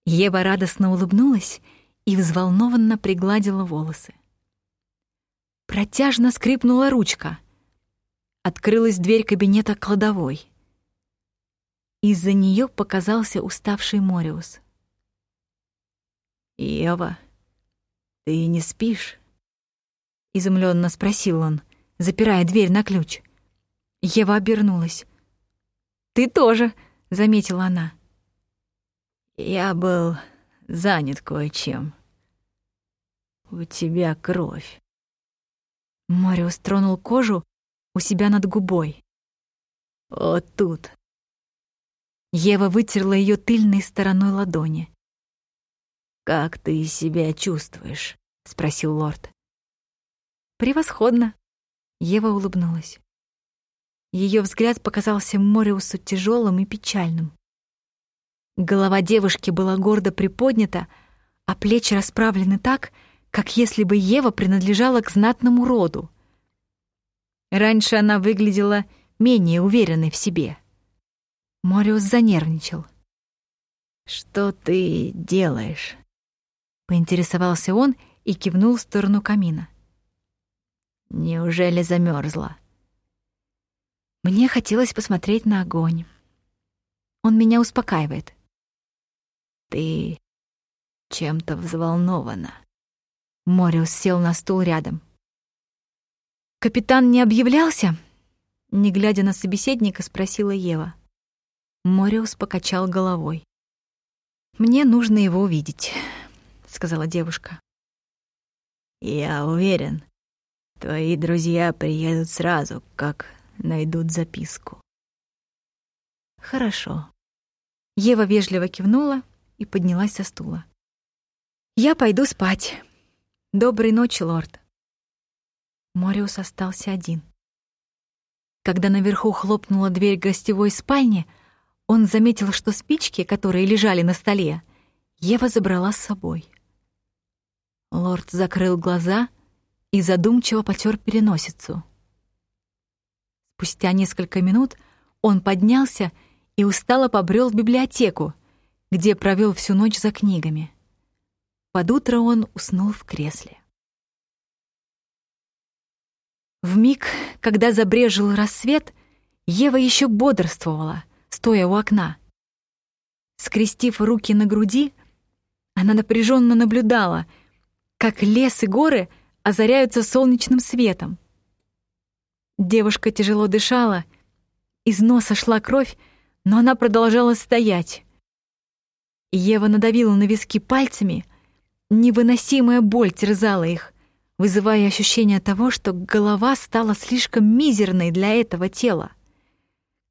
Ева радостно улыбнулась и взволнованно пригладила волосы. Протяжно скрипнула ручка. Открылась дверь кабинета кладовой. Из-за нее показался уставший Мориус. «Ева, ты не спишь?» — изумленно спросил он, запирая дверь на ключ. Ева обернулась. «Ты тоже», — заметила она. «Я был занят кое-чем», У тебя кровь. Мориус тронул кожу у себя над губой. Вот тут. Ева вытерла ее тыльной стороной ладони. «Как ты себя чувствуешь?» — спросил лорд. «Превосходно!» — Ева улыбнулась. Ее взгляд показался Мориусу тяжелым и печальным. Голова девушки была гордо приподнята, а плечи расправлены так, как если бы Ева принадлежала к знатному роду. Раньше она выглядела менее уверенной в себе. Мориус занервничал. «Что ты делаешь?» Поинтересовался он и кивнул в сторону камина. «Неужели замерзла? Мне хотелось посмотреть на огонь. Он меня успокаивает. Ты чем-то взволнована. Мориус сел на стул рядом. «Капитан не объявлялся?» Не глядя на собеседника, спросила Ева. Мориус покачал головой. «Мне нужно его увидеть», — сказала девушка. «Я уверен, твои друзья приедут сразу, как найдут записку». «Хорошо». Ева вежливо кивнула и поднялась со стула. «Я пойду спать. Доброй ночи, лорд». Мориус остался один. Когда наверху хлопнула дверь гостевой спальни, он заметил, что спички, которые лежали на столе, Ева забрала с собой. Лорд закрыл глаза и задумчиво потер переносицу. Спустя несколько минут он поднялся и устало побрел в библиотеку, где провел всю ночь за книгами. Под утро он уснул в кресле. В миг, когда забрежил рассвет, Ева еще бодрствовала, стоя у окна. Скрестив руки на груди, она напряженно наблюдала, как лес и горы озаряются солнечным светом. Девушка тяжело дышала, из носа шла кровь, но она продолжала стоять. Ева надавила на виски пальцами, невыносимая боль терзала их, вызывая ощущение того, что голова стала слишком мизерной для этого тела.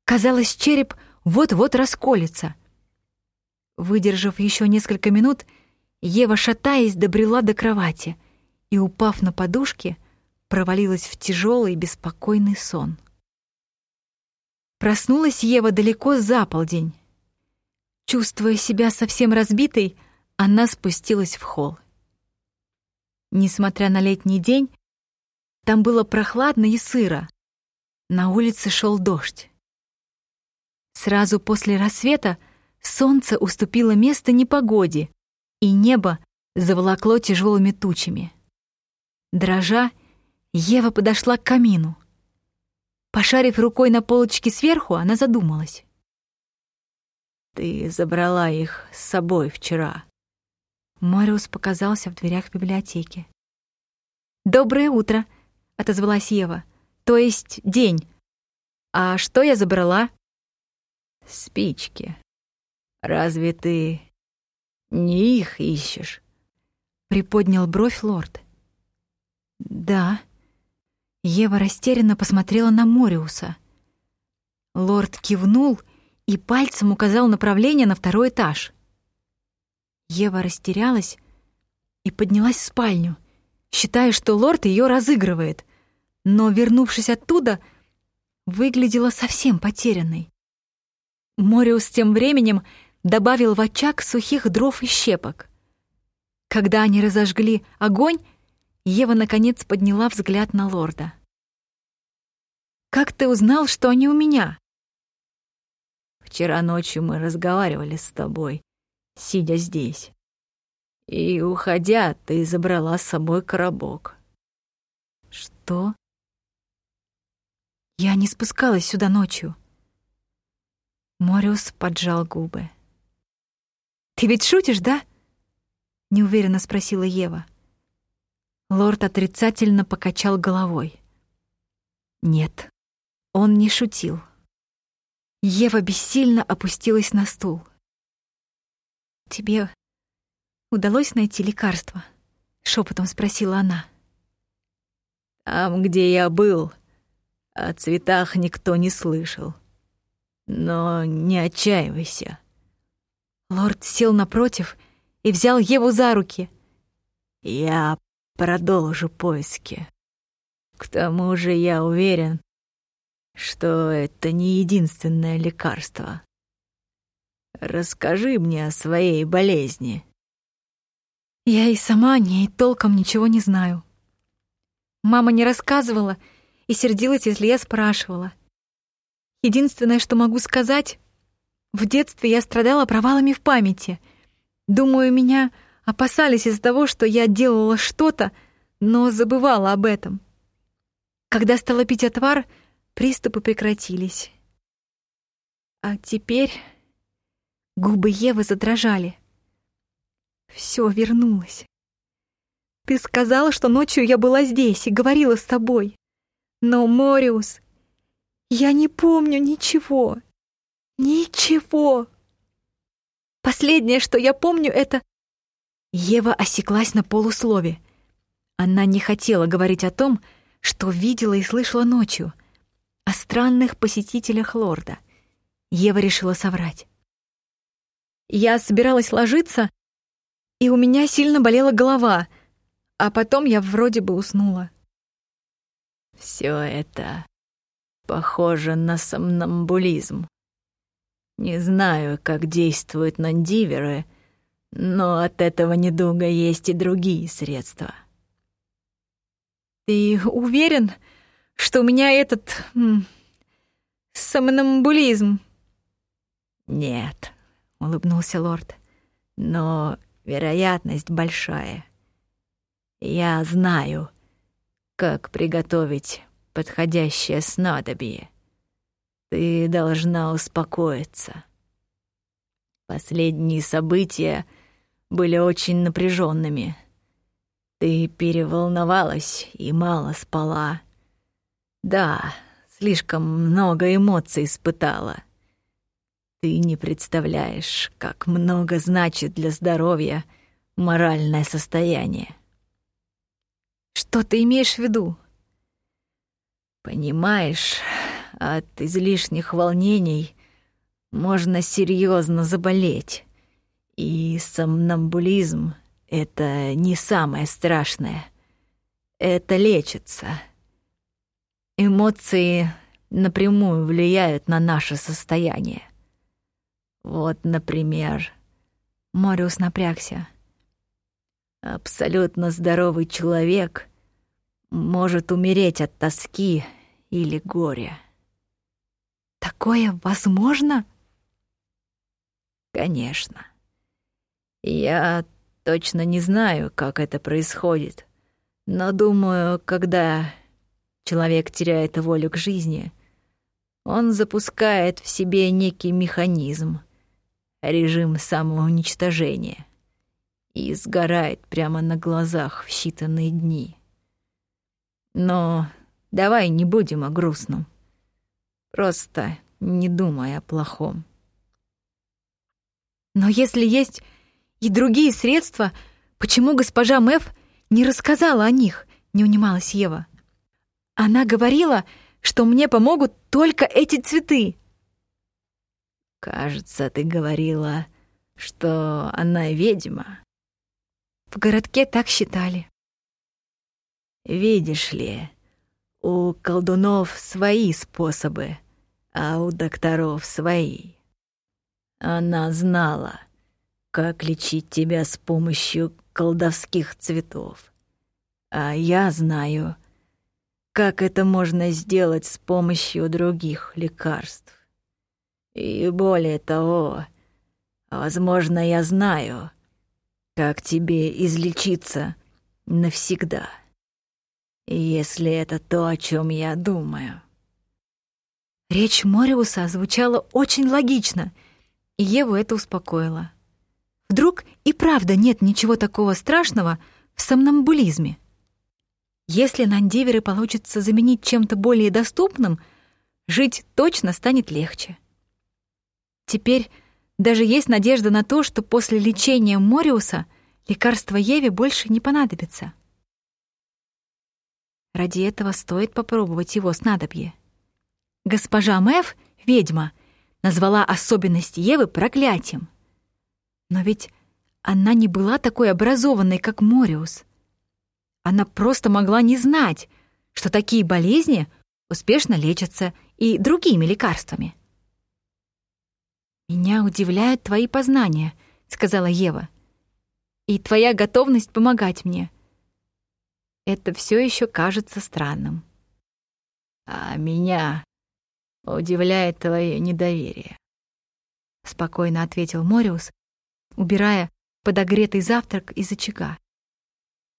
Казалось, череп вот-вот расколется. Выдержав еще несколько минут, Ева, шатаясь, добрела до кровати и, упав на подушки, провалилась в тяжелый беспокойный сон. Проснулась Ева далеко за полдень. Чувствуя себя совсем разбитой, она спустилась в холл. Несмотря на летний день, там было прохладно и сыро. На улице шел дождь. Сразу после рассвета солнце уступило место непогоде, и небо заволокло тяжелыми тучами. Дрожа, Ева подошла к камину. Пошарив рукой на полочке сверху, она задумалась. «Ты забрала их с собой вчера», Мориус показался в дверях библиотеки. «Доброе утро», — отозвалась Ева. «То есть день. А что я забрала?» «Спички. Разве ты не их ищешь?» Приподнял бровь лорд. «Да». Ева растерянно посмотрела на Мориуса. Лорд кивнул и пальцем указал направление на второй этаж — Ева растерялась и поднялась в спальню, считая, что лорд ее разыгрывает, но, вернувшись оттуда, выглядела совсем потерянной. Мориус тем временем добавил в очаг сухих дров и щепок. Когда они разожгли огонь, Ева наконец подняла взгляд на лорда. «Как ты узнал, что они у меня?» «Вчера ночью мы разговаривали с тобой сидя здесь. И, уходя, ты забрала с собой коробок. Что? Я не спускалась сюда ночью. Мориус поджал губы. «Ты ведь шутишь, да?» — неуверенно спросила Ева. Лорд отрицательно покачал головой. «Нет, он не шутил». Ева бессильно опустилась на стул. «Тебе удалось найти лекарство?» — шепотом спросила она. Там, где я был, о цветах никто не слышал. Но не отчаивайся. Лорд сел напротив и взял Еву за руки. Я продолжу поиски. К тому же я уверен, что это не единственное лекарство. Расскажи мне о своей болезни. Я и сама о ней толком ничего не знаю. Мама не рассказывала и сердилась, если я спрашивала. Единственное, что могу сказать, в детстве я страдала провалами в памяти. Думаю, меня опасались из-за того, что я делала что-то, но забывала об этом. Когда стала пить отвар, приступы прекратились. А теперь губы Евы задрожали. Все вернулось. Ты сказал, что ночью я была здесь и говорила с тобой. Но, Мориус, я не помню ничего. Ничего. Последнее, что я помню, это... Ева осеклась на полуслове. Она не хотела говорить о том, что видела и слышала ночью, о странных посетителях лорда. Ева решила соврать. Я собиралась ложиться, и у меня сильно болела голова, а потом я вроде бы уснула. Все это похоже на сомнамбулизм. Не знаю, как действуют нандиверы, но от этого недуга есть и другие средства. Ты уверен, что у меня этот м, сомнамбулизм? Нет, улыбнулся лорд. Но вероятность большая. Я знаю, как приготовить подходящее снадобье. Ты должна успокоиться. Последние события были очень напряженными. Ты переволновалась и мало спала. Да, слишком много эмоций испытала. Ты не представляешь, как много значит для здоровья моральное состояние. Что ты имеешь в виду? Понимаешь, от излишних волнений можно серьезно заболеть. И сомнамбулизм — это не самое страшное. Это лечится. Эмоции напрямую влияют на наше состояние. Вот, например, Мориус напрягся. Абсолютно здоровый человек может умереть от тоски или горя. Такое возможно? Конечно. Я точно не знаю, как это происходит, но думаю, когда человек теряет волю к жизни, он запускает в себе некий механизм, режим самоуничтожения, и сгорает прямо на глазах в считанные дни. Но давай не будем о грустном. Просто не думай о плохом. Но если есть и другие средства, почему госпожа Мэв не рассказала о них, не унималась Ева. Она говорила, что мне помогут только эти цветы. Кажется, ты говорила, что она ведьма. В городке так считали. Видишь ли, у колдунов свои способы, а у докторов свои. Она знала, как лечить тебя с помощью колдовских цветов. А я знаю, как это можно сделать с помощью других лекарств. И более того, возможно, я знаю, как тебе излечиться навсегда если это то, о чем я думаю. Речь Мориуса звучала очень логично, и Еву это успокоило. Вдруг и правда нет ничего такого страшного в сомнамбулизме. Если нандиверы получится заменить чем-то более доступным, жить точно станет легче. Теперь даже есть надежда на то, что после лечения Мориуса лекарство Еве больше не понадобится. Ради этого стоит попробовать его снадобье. Госпожа Мэв, ведьма, назвала особенность Евы проклятием. Но ведь она не была такой образованной, как Мориус. Она просто могла не знать, что такие болезни успешно лечатся и другими лекарствами. «Меня удивляют твои познания», — сказала Ева. «И твоя готовность помогать мне. Это все еще кажется странным». «А меня удивляет твое недоверие», — спокойно ответил Мориус, убирая подогретый завтрак из очага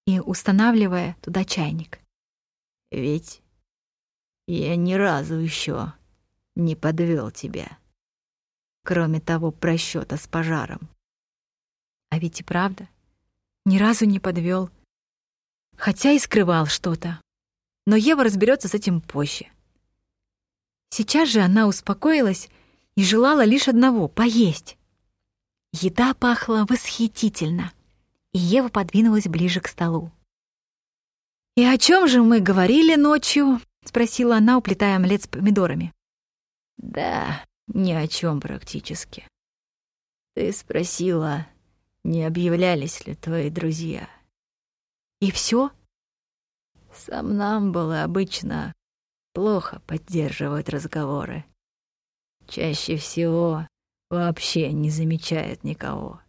и устанавливая туда чайник. «Ведь я ни разу еще не подвел тебя, кроме того просчета с пожаром». А ведь и правда, ни разу не подвел, хотя и скрывал что-то. Но Ева разберется с этим позже. Сейчас же она успокоилась и желала лишь одного — поесть. Еда пахла восхитительно, и Ева подвинулась ближе к столу. «И о чем же мы говорили ночью?» — спросила она, уплетая омлет с помидорами. «Да, ни о чем практически. Ты спросила, не объявлялись ли твои друзья?» «И все? Сам нам было обычно плохо поддерживают разговоры. Чаще всего вообще не замечают никого.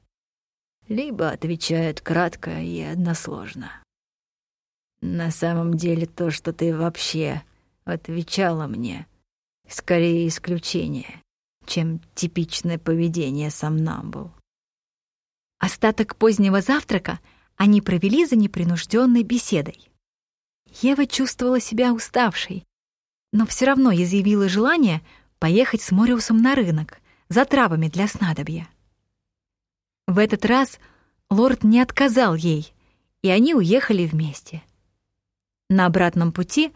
Либо отвечают кратко и односложно. На самом деле то, что ты вообще отвечала мне, скорее исключение, чем типичное поведение сам нам был. Остаток позднего завтрака они провели за непринужденной беседой. Ева чувствовала себя уставшей, но все равно изъявила желание поехать с Мориусом на рынок за травами для снадобья. В этот раз лорд не отказал ей, и они уехали вместе. На обратном пути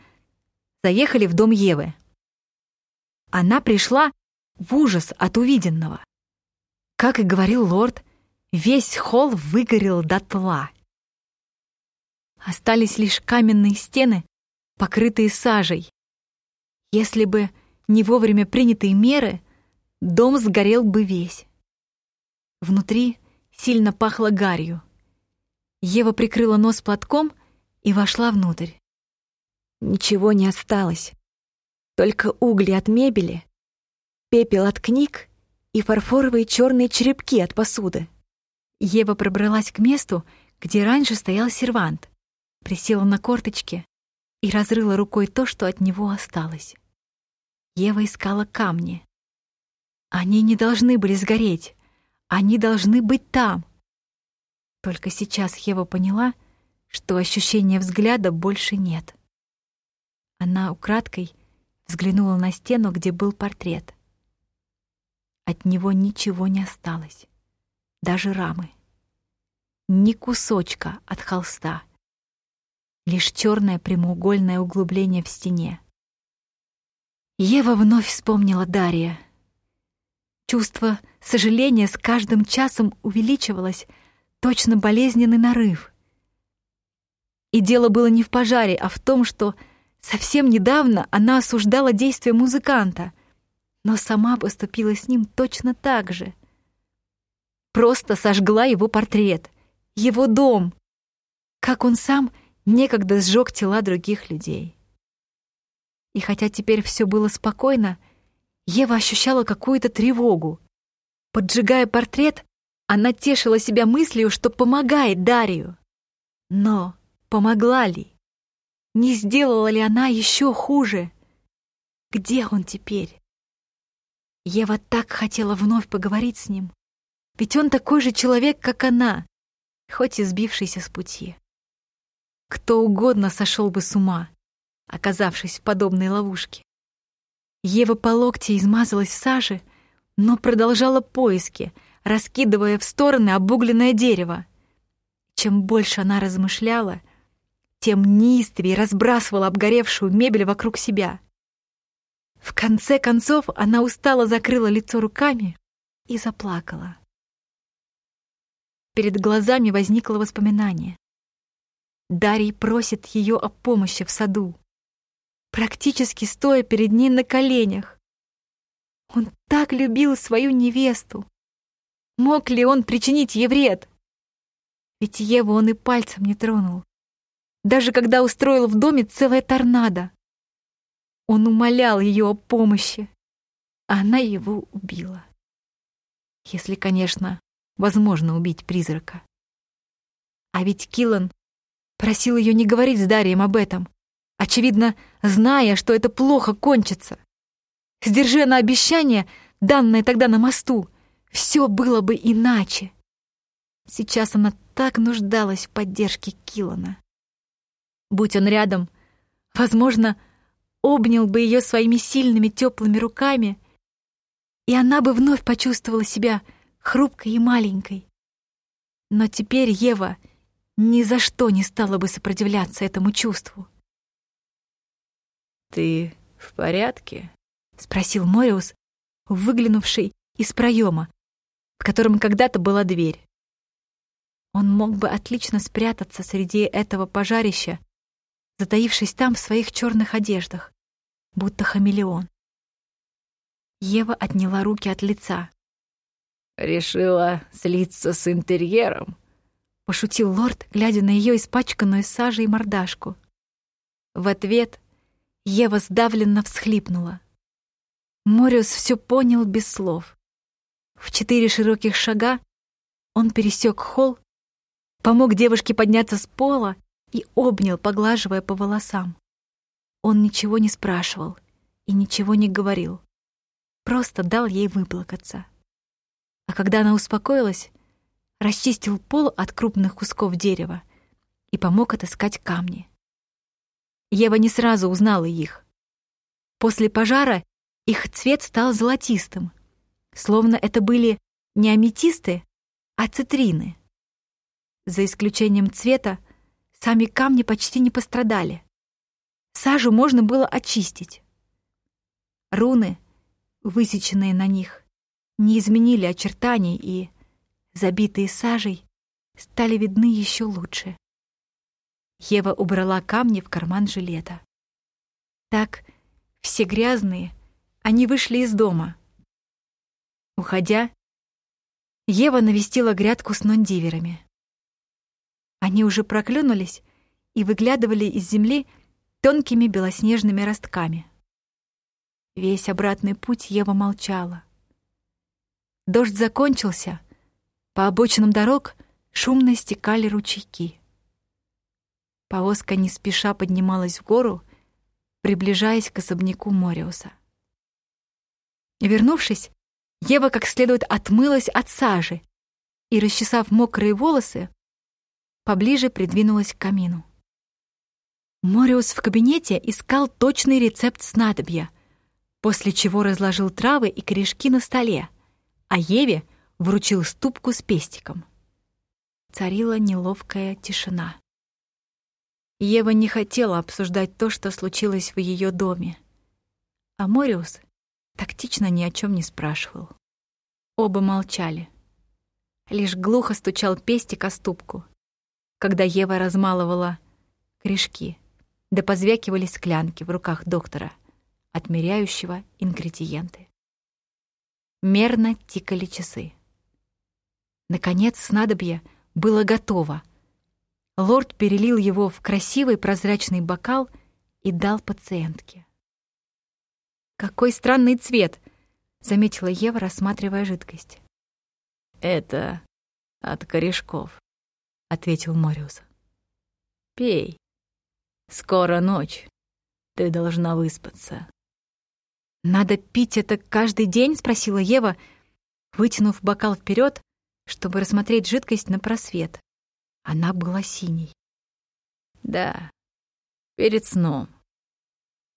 заехали в дом Евы. Она пришла в ужас от увиденного. Как и говорил лорд, весь холл выгорел дотла. Остались лишь каменные стены, покрытые сажей. Если бы не вовремя принятые меры, дом сгорел бы весь. Внутри сильно пахло гарью. Ева прикрыла нос платком и вошла внутрь. Ничего не осталось. Только угли от мебели, пепел от книг и фарфоровые черные черепки от посуды. Ева пробралась к месту, где раньше стоял сервант, присела на корточки и разрыла рукой то, что от него осталось. Ева искала камни. Они не должны были сгореть. Они должны быть там. Только сейчас Ева поняла, что ощущения взгляда больше нет. Она украдкой взглянула на стену, где был портрет. От него ничего не осталось, даже рамы. Ни кусочка от холста, лишь черное прямоугольное углубление в стене. Ева вновь вспомнила Дарья. Чувство сожаления с каждым часом увеличивалось, точно болезненный нарыв. И дело было не в пожаре, а в том, что совсем недавно она осуждала действия музыканта, но сама поступила с ним точно так же. Просто сожгла его портрет, его дом, как он сам некогда сжег тела других людей. И хотя теперь все было спокойно, Ева ощущала какую-то тревогу. Поджигая портрет, она тешила себя мыслью, что помогает Дарью. Но помогла ли? Не сделала ли она еще хуже? Где он теперь? Ева так хотела вновь поговорить с ним. Ведь он такой же человек, как она, хоть и сбившийся с пути. Кто угодно сошел бы с ума оказавшись в подобной ловушке. Ева по локте измазалась в саже, но продолжала поиски, раскидывая в стороны обугленное дерево. Чем больше она размышляла, тем неистовее разбрасывала обгоревшую мебель вокруг себя. В конце концов она устало закрыла лицо руками и заплакала. перед глазами возникло воспоминание. Дарий просит ее о помощи в саду, практически стоя перед ней на коленях. Он так любил свою невесту. Мог ли он причинить ей вред? Ведь Еву он и пальцем не тронул. Даже когда устроил в доме целое торнадо. Он умолял ее о помощи, а она его убила. Если, конечно, возможно убить призрака. А ведь Киллан просил ее не говорить с Дарием об этом, очевидно, зная, что это плохо кончится. Сдержи она обещание, данное тогда на мосту, все было бы иначе. Сейчас она так нуждалась в поддержке Киллана. Будь он рядом, возможно, обнял бы ее своими сильными теплыми руками, и она бы вновь почувствовала себя хрупкой и маленькой. Но теперь Ева ни за что не стала бы сопротивляться этому чувству. «Ты в порядке?» — спросил Мориус, выглянувший из проема, в котором когда-то была дверь. Он мог бы отлично спрятаться среди этого пожарища, затаившись там в своих черных одеждах, будто хамелеон. Ева отняла руки от лица. «Решила слиться с интерьером?» — пошутил лорд, глядя на ее испачканную сажей мордашку. В ответ Ева сдавленно всхлипнула. Мориус все понял без слов. В четыре широких шага он пересек холл, помог девушке подняться с пола и обнял, поглаживая по волосам. Он ничего не спрашивал и ничего не говорил просто дал ей выплакаться. А когда она успокоилась, расчистил пол от крупных кусков дерева и помог отыскать камни. Ева не сразу узнала их. После пожара их цвет стал золотистым, словно это были не аметисты, а цитрины. За исключением цвета, сами камни почти не пострадали. Сажу можно было очистить. Руны высеченные на них, не изменили очертаний и, забитые сажей, стали видны еще лучше. Ева убрала камни в карман жилета. Так, все грязные, они вышли из дома. Уходя, Ева навестила грядку с нондиверами. Они уже проклюнулись и выглядывали из земли тонкими белоснежными ростками. Весь обратный путь Ева молчала. Дождь закончился. По обочинам дорог шумно стекали ручейки. Повозка не спеша поднималась в гору, приближаясь к особняку Мориуса. Вернувшись, Ева как следует отмылась от сажи и, расчесав мокрые волосы, поближе придвинулась к камину. Мориус в кабинете искал точный рецепт снадобья, после чего разложил травы и корешки на столе, а Еве вручил ступку с пестиком. Царила неловкая тишина. Ева не хотела обсуждать то, что случилось в ее доме. А Мориус тактично ни о чем не спрашивал. Оба молчали. Лишь глухо стучал пестик о ступку, когда Ева размалывала корешки, да позвякивали склянки в руках доктора — отмеряющего ингредиенты. Мерно тикали часы. Наконец снадобье было готово. Лорд перелил его в красивый прозрачный бокал и дал пациентке. «Какой странный цвет!» — заметила Ева, рассматривая жидкость. «Это от корешков», — ответил Мориус. «Пей. Скоро ночь. Ты должна выспаться». «Надо пить это каждый день?» — спросила Ева, вытянув бокал вперед, чтобы рассмотреть жидкость на просвет. Она была синей. «Да, перед сном.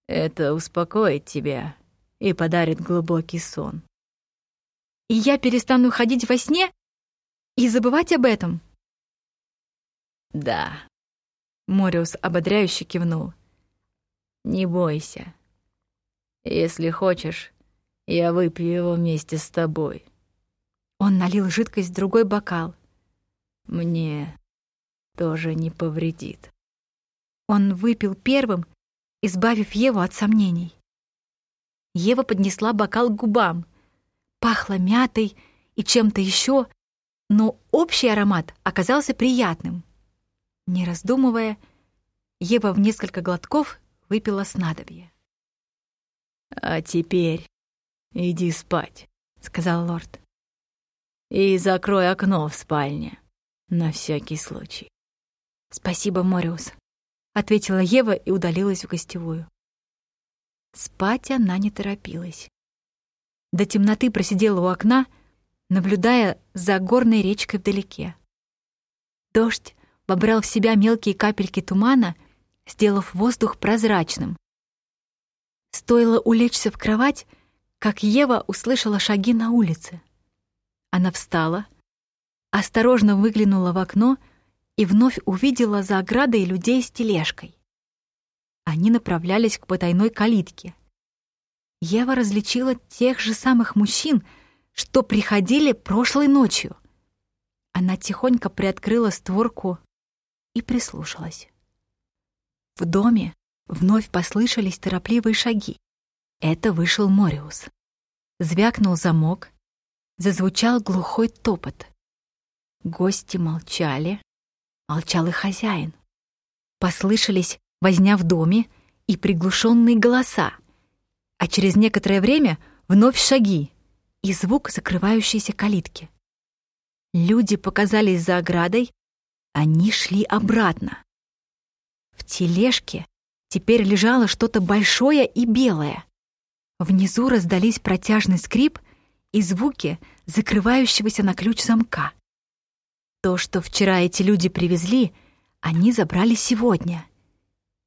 Это успокоит тебя и подарит глубокий сон». «И я перестану ходить во сне и забывать об этом?» «Да», — Мориус ободряюще кивнул. «Не бойся». Если хочешь, я выпью его вместе с тобой». Он налил жидкость в другой бокал. мне тоже не повредит. Он выпил первым, избавив Еву от сомнений. Ева поднесла бокал к губам. Пахло мятой и чем-то еще, но общий аромат оказался приятным. Не раздумывая, Ева в несколько глотков выпила снадобье. «А теперь иди спать», — сказал лорд. «И закрой окно в спальне, на всякий случай». «Спасибо, Мориус», — ответила Ева и удалилась в гостевую. Спать она не торопилась. До темноты просидела у окна, наблюдая за горной речкой вдалеке. Дождь вобрал в себя мелкие капельки тумана, сделав воздух прозрачным. Стоило улечься в кровать, как Ева услышала шаги на улице. Она встала, осторожно выглянула в окно и вновь увидела за оградой людей с тележкой. Они направлялись к потайной калитке. Ева различила тех же самых мужчин, что приходили прошлой ночью. Она тихонько приоткрыла створку и прислушалась. В доме вновь послышались торопливые шаги. Это вышел Мориус. Звякнул замок, зазвучал глухой топот. Гости молчали, молчал и хозяин. Послышались возня в доме и приглушенные голоса, а через некоторое время вновь шаги и звук закрывающейся калитки. Люди показались за оградой, они шли обратно. В тележке теперь лежало что-то большое и белое. Внизу раздались протяжный скрип и звуки закрывающегося на ключ замка. То, что вчера эти люди привезли, они забрали сегодня.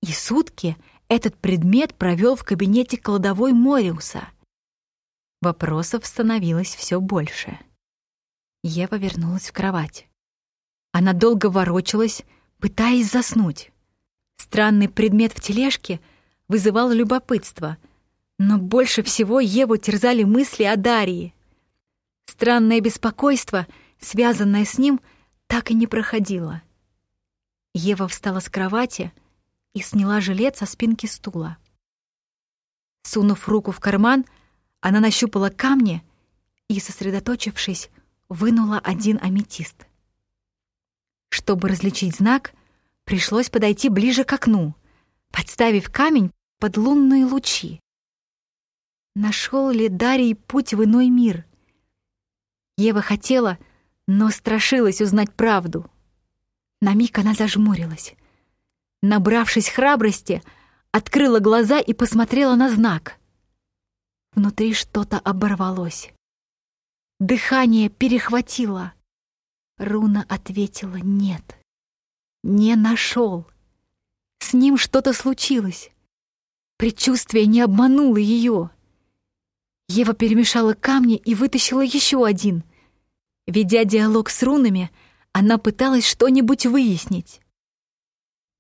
И сутки этот предмет провел в кабинете кладовой Мориуса. Вопросов становилось все больше. Ева вернулась в кровать. Она долго ворочалась, пытаясь заснуть. Странный предмет в тележке вызывал любопытство, но больше всего Еву терзали мысли о Дарии. Странное беспокойство, связанное с ним, так и не проходило. Ева встала с кровати и сняла жилет со спинки стула. Сунув руку в карман, она нащупала камни и, сосредоточившись, вынула один аметист. Чтобы различить знак, пришлось подойти ближе к окну, подставив камень под лунные лучи. Нашел ли Дарий путь в иной мир? Ева хотела, но страшилась узнать правду. На миг она зажмурилась. Набравшись храбрости, открыла глаза и посмотрела на знак. Внутри что-то оборвалось. Дыхание перехватило. Руна ответила «нет». Не нашел. С ним что-то случилось. Предчувствие не обмануло ее. Ева перемешала камни и вытащила еще один. Ведя диалог с рунами, она пыталась что-нибудь выяснить.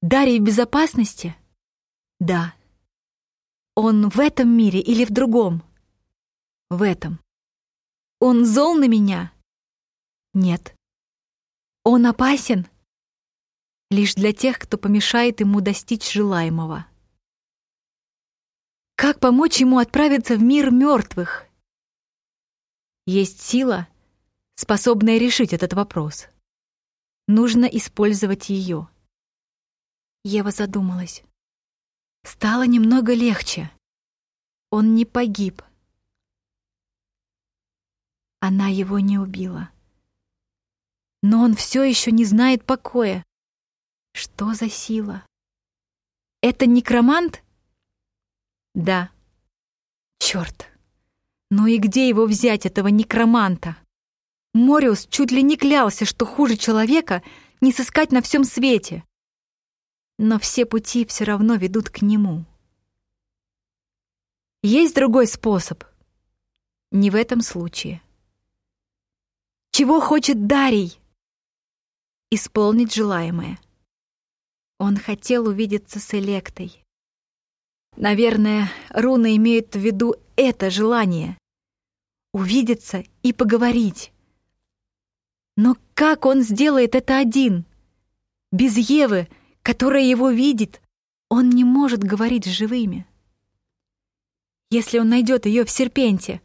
Дарья в безопасности? Да. Он в этом мире или в другом? В этом. Он зол на меня? Нет. Он опасен? Лишь для тех, кто помешает ему достичь желаемого. Как помочь ему отправиться в мир мертвых? Есть сила, способная решить этот вопрос. Нужно использовать ее. Ева задумалась. Стало немного легче. Он не погиб. Она его не убила. Но он все еще не знает покоя. Что за сила? Это некромант? Да. Черт. Ну и где его взять, этого некроманта? Мориус чуть ли не клялся, что хуже человека не сыскать на всем свете но все пути все равно ведут к нему. Есть другой способ. Не в этом случае. Чего хочет Дарий? Исполнить желаемое. Он хотел увидеться с Электой. Наверное, руны имеют в виду это желание. Увидеться и поговорить. Но как он сделает это один? Без Евы, которая его видит, он не может говорить с живыми. Если он найдет ее в серпенте,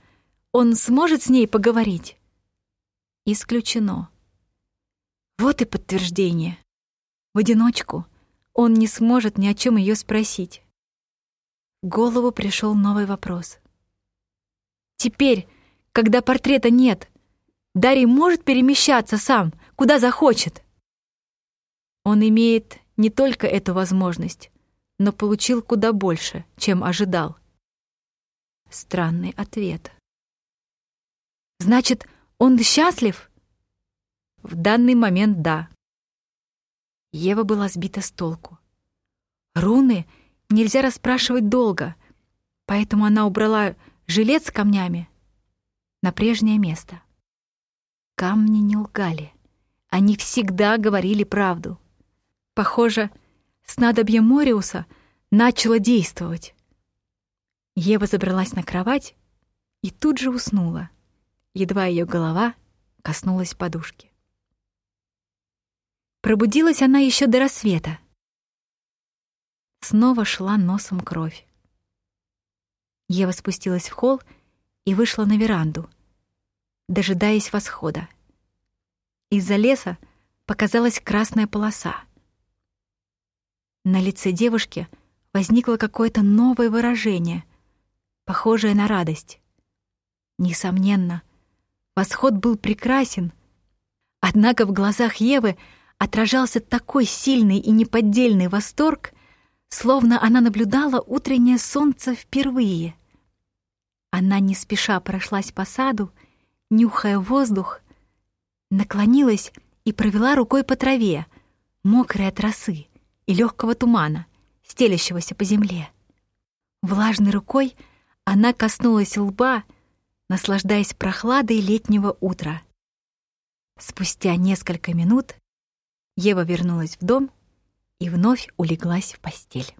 он сможет с ней поговорить? Исключено. Вот и подтверждение. В одиночку он не сможет ни о чем ее спросить. В голову пришел новый вопрос. Теперь, когда портрета нет, Дарий может перемещаться сам, куда захочет. Он имеет не только эту возможность, но получил куда больше, чем ожидал. Странный ответ. Значит, он счастлив? В данный момент да. Ева была сбита с толку. Руны нельзя расспрашивать долго, поэтому она убрала жилет с камнями на прежнее место. Камни не лгали. Они всегда говорили правду. Похоже, снадобье Мориуса начало действовать. Ева забралась на кровать и тут же уснула. Едва ее голова коснулась подушки. Пробудилась она еще до рассвета. Снова шла носом кровь. Ева спустилась в холл и вышла на веранду дожидаясь восхода. Из-за леса показалась красная полоса. На лице девушки возникло какое-то новое выражение, похожее на радость. Несомненно, восход был прекрасен, однако в глазах Евы отражался такой сильный и неподдельный восторг, словно она наблюдала утреннее солнце впервые. Она не спеша прошлась по саду, нюхая воздух, наклонилась и провела рукой по траве, мокрой от росы и легкого тумана, стелящегося по земле. Влажной рукой она коснулась лба, наслаждаясь прохладой летнего утра. Спустя несколько минут Ева вернулась в дом и вновь улеглась в постель.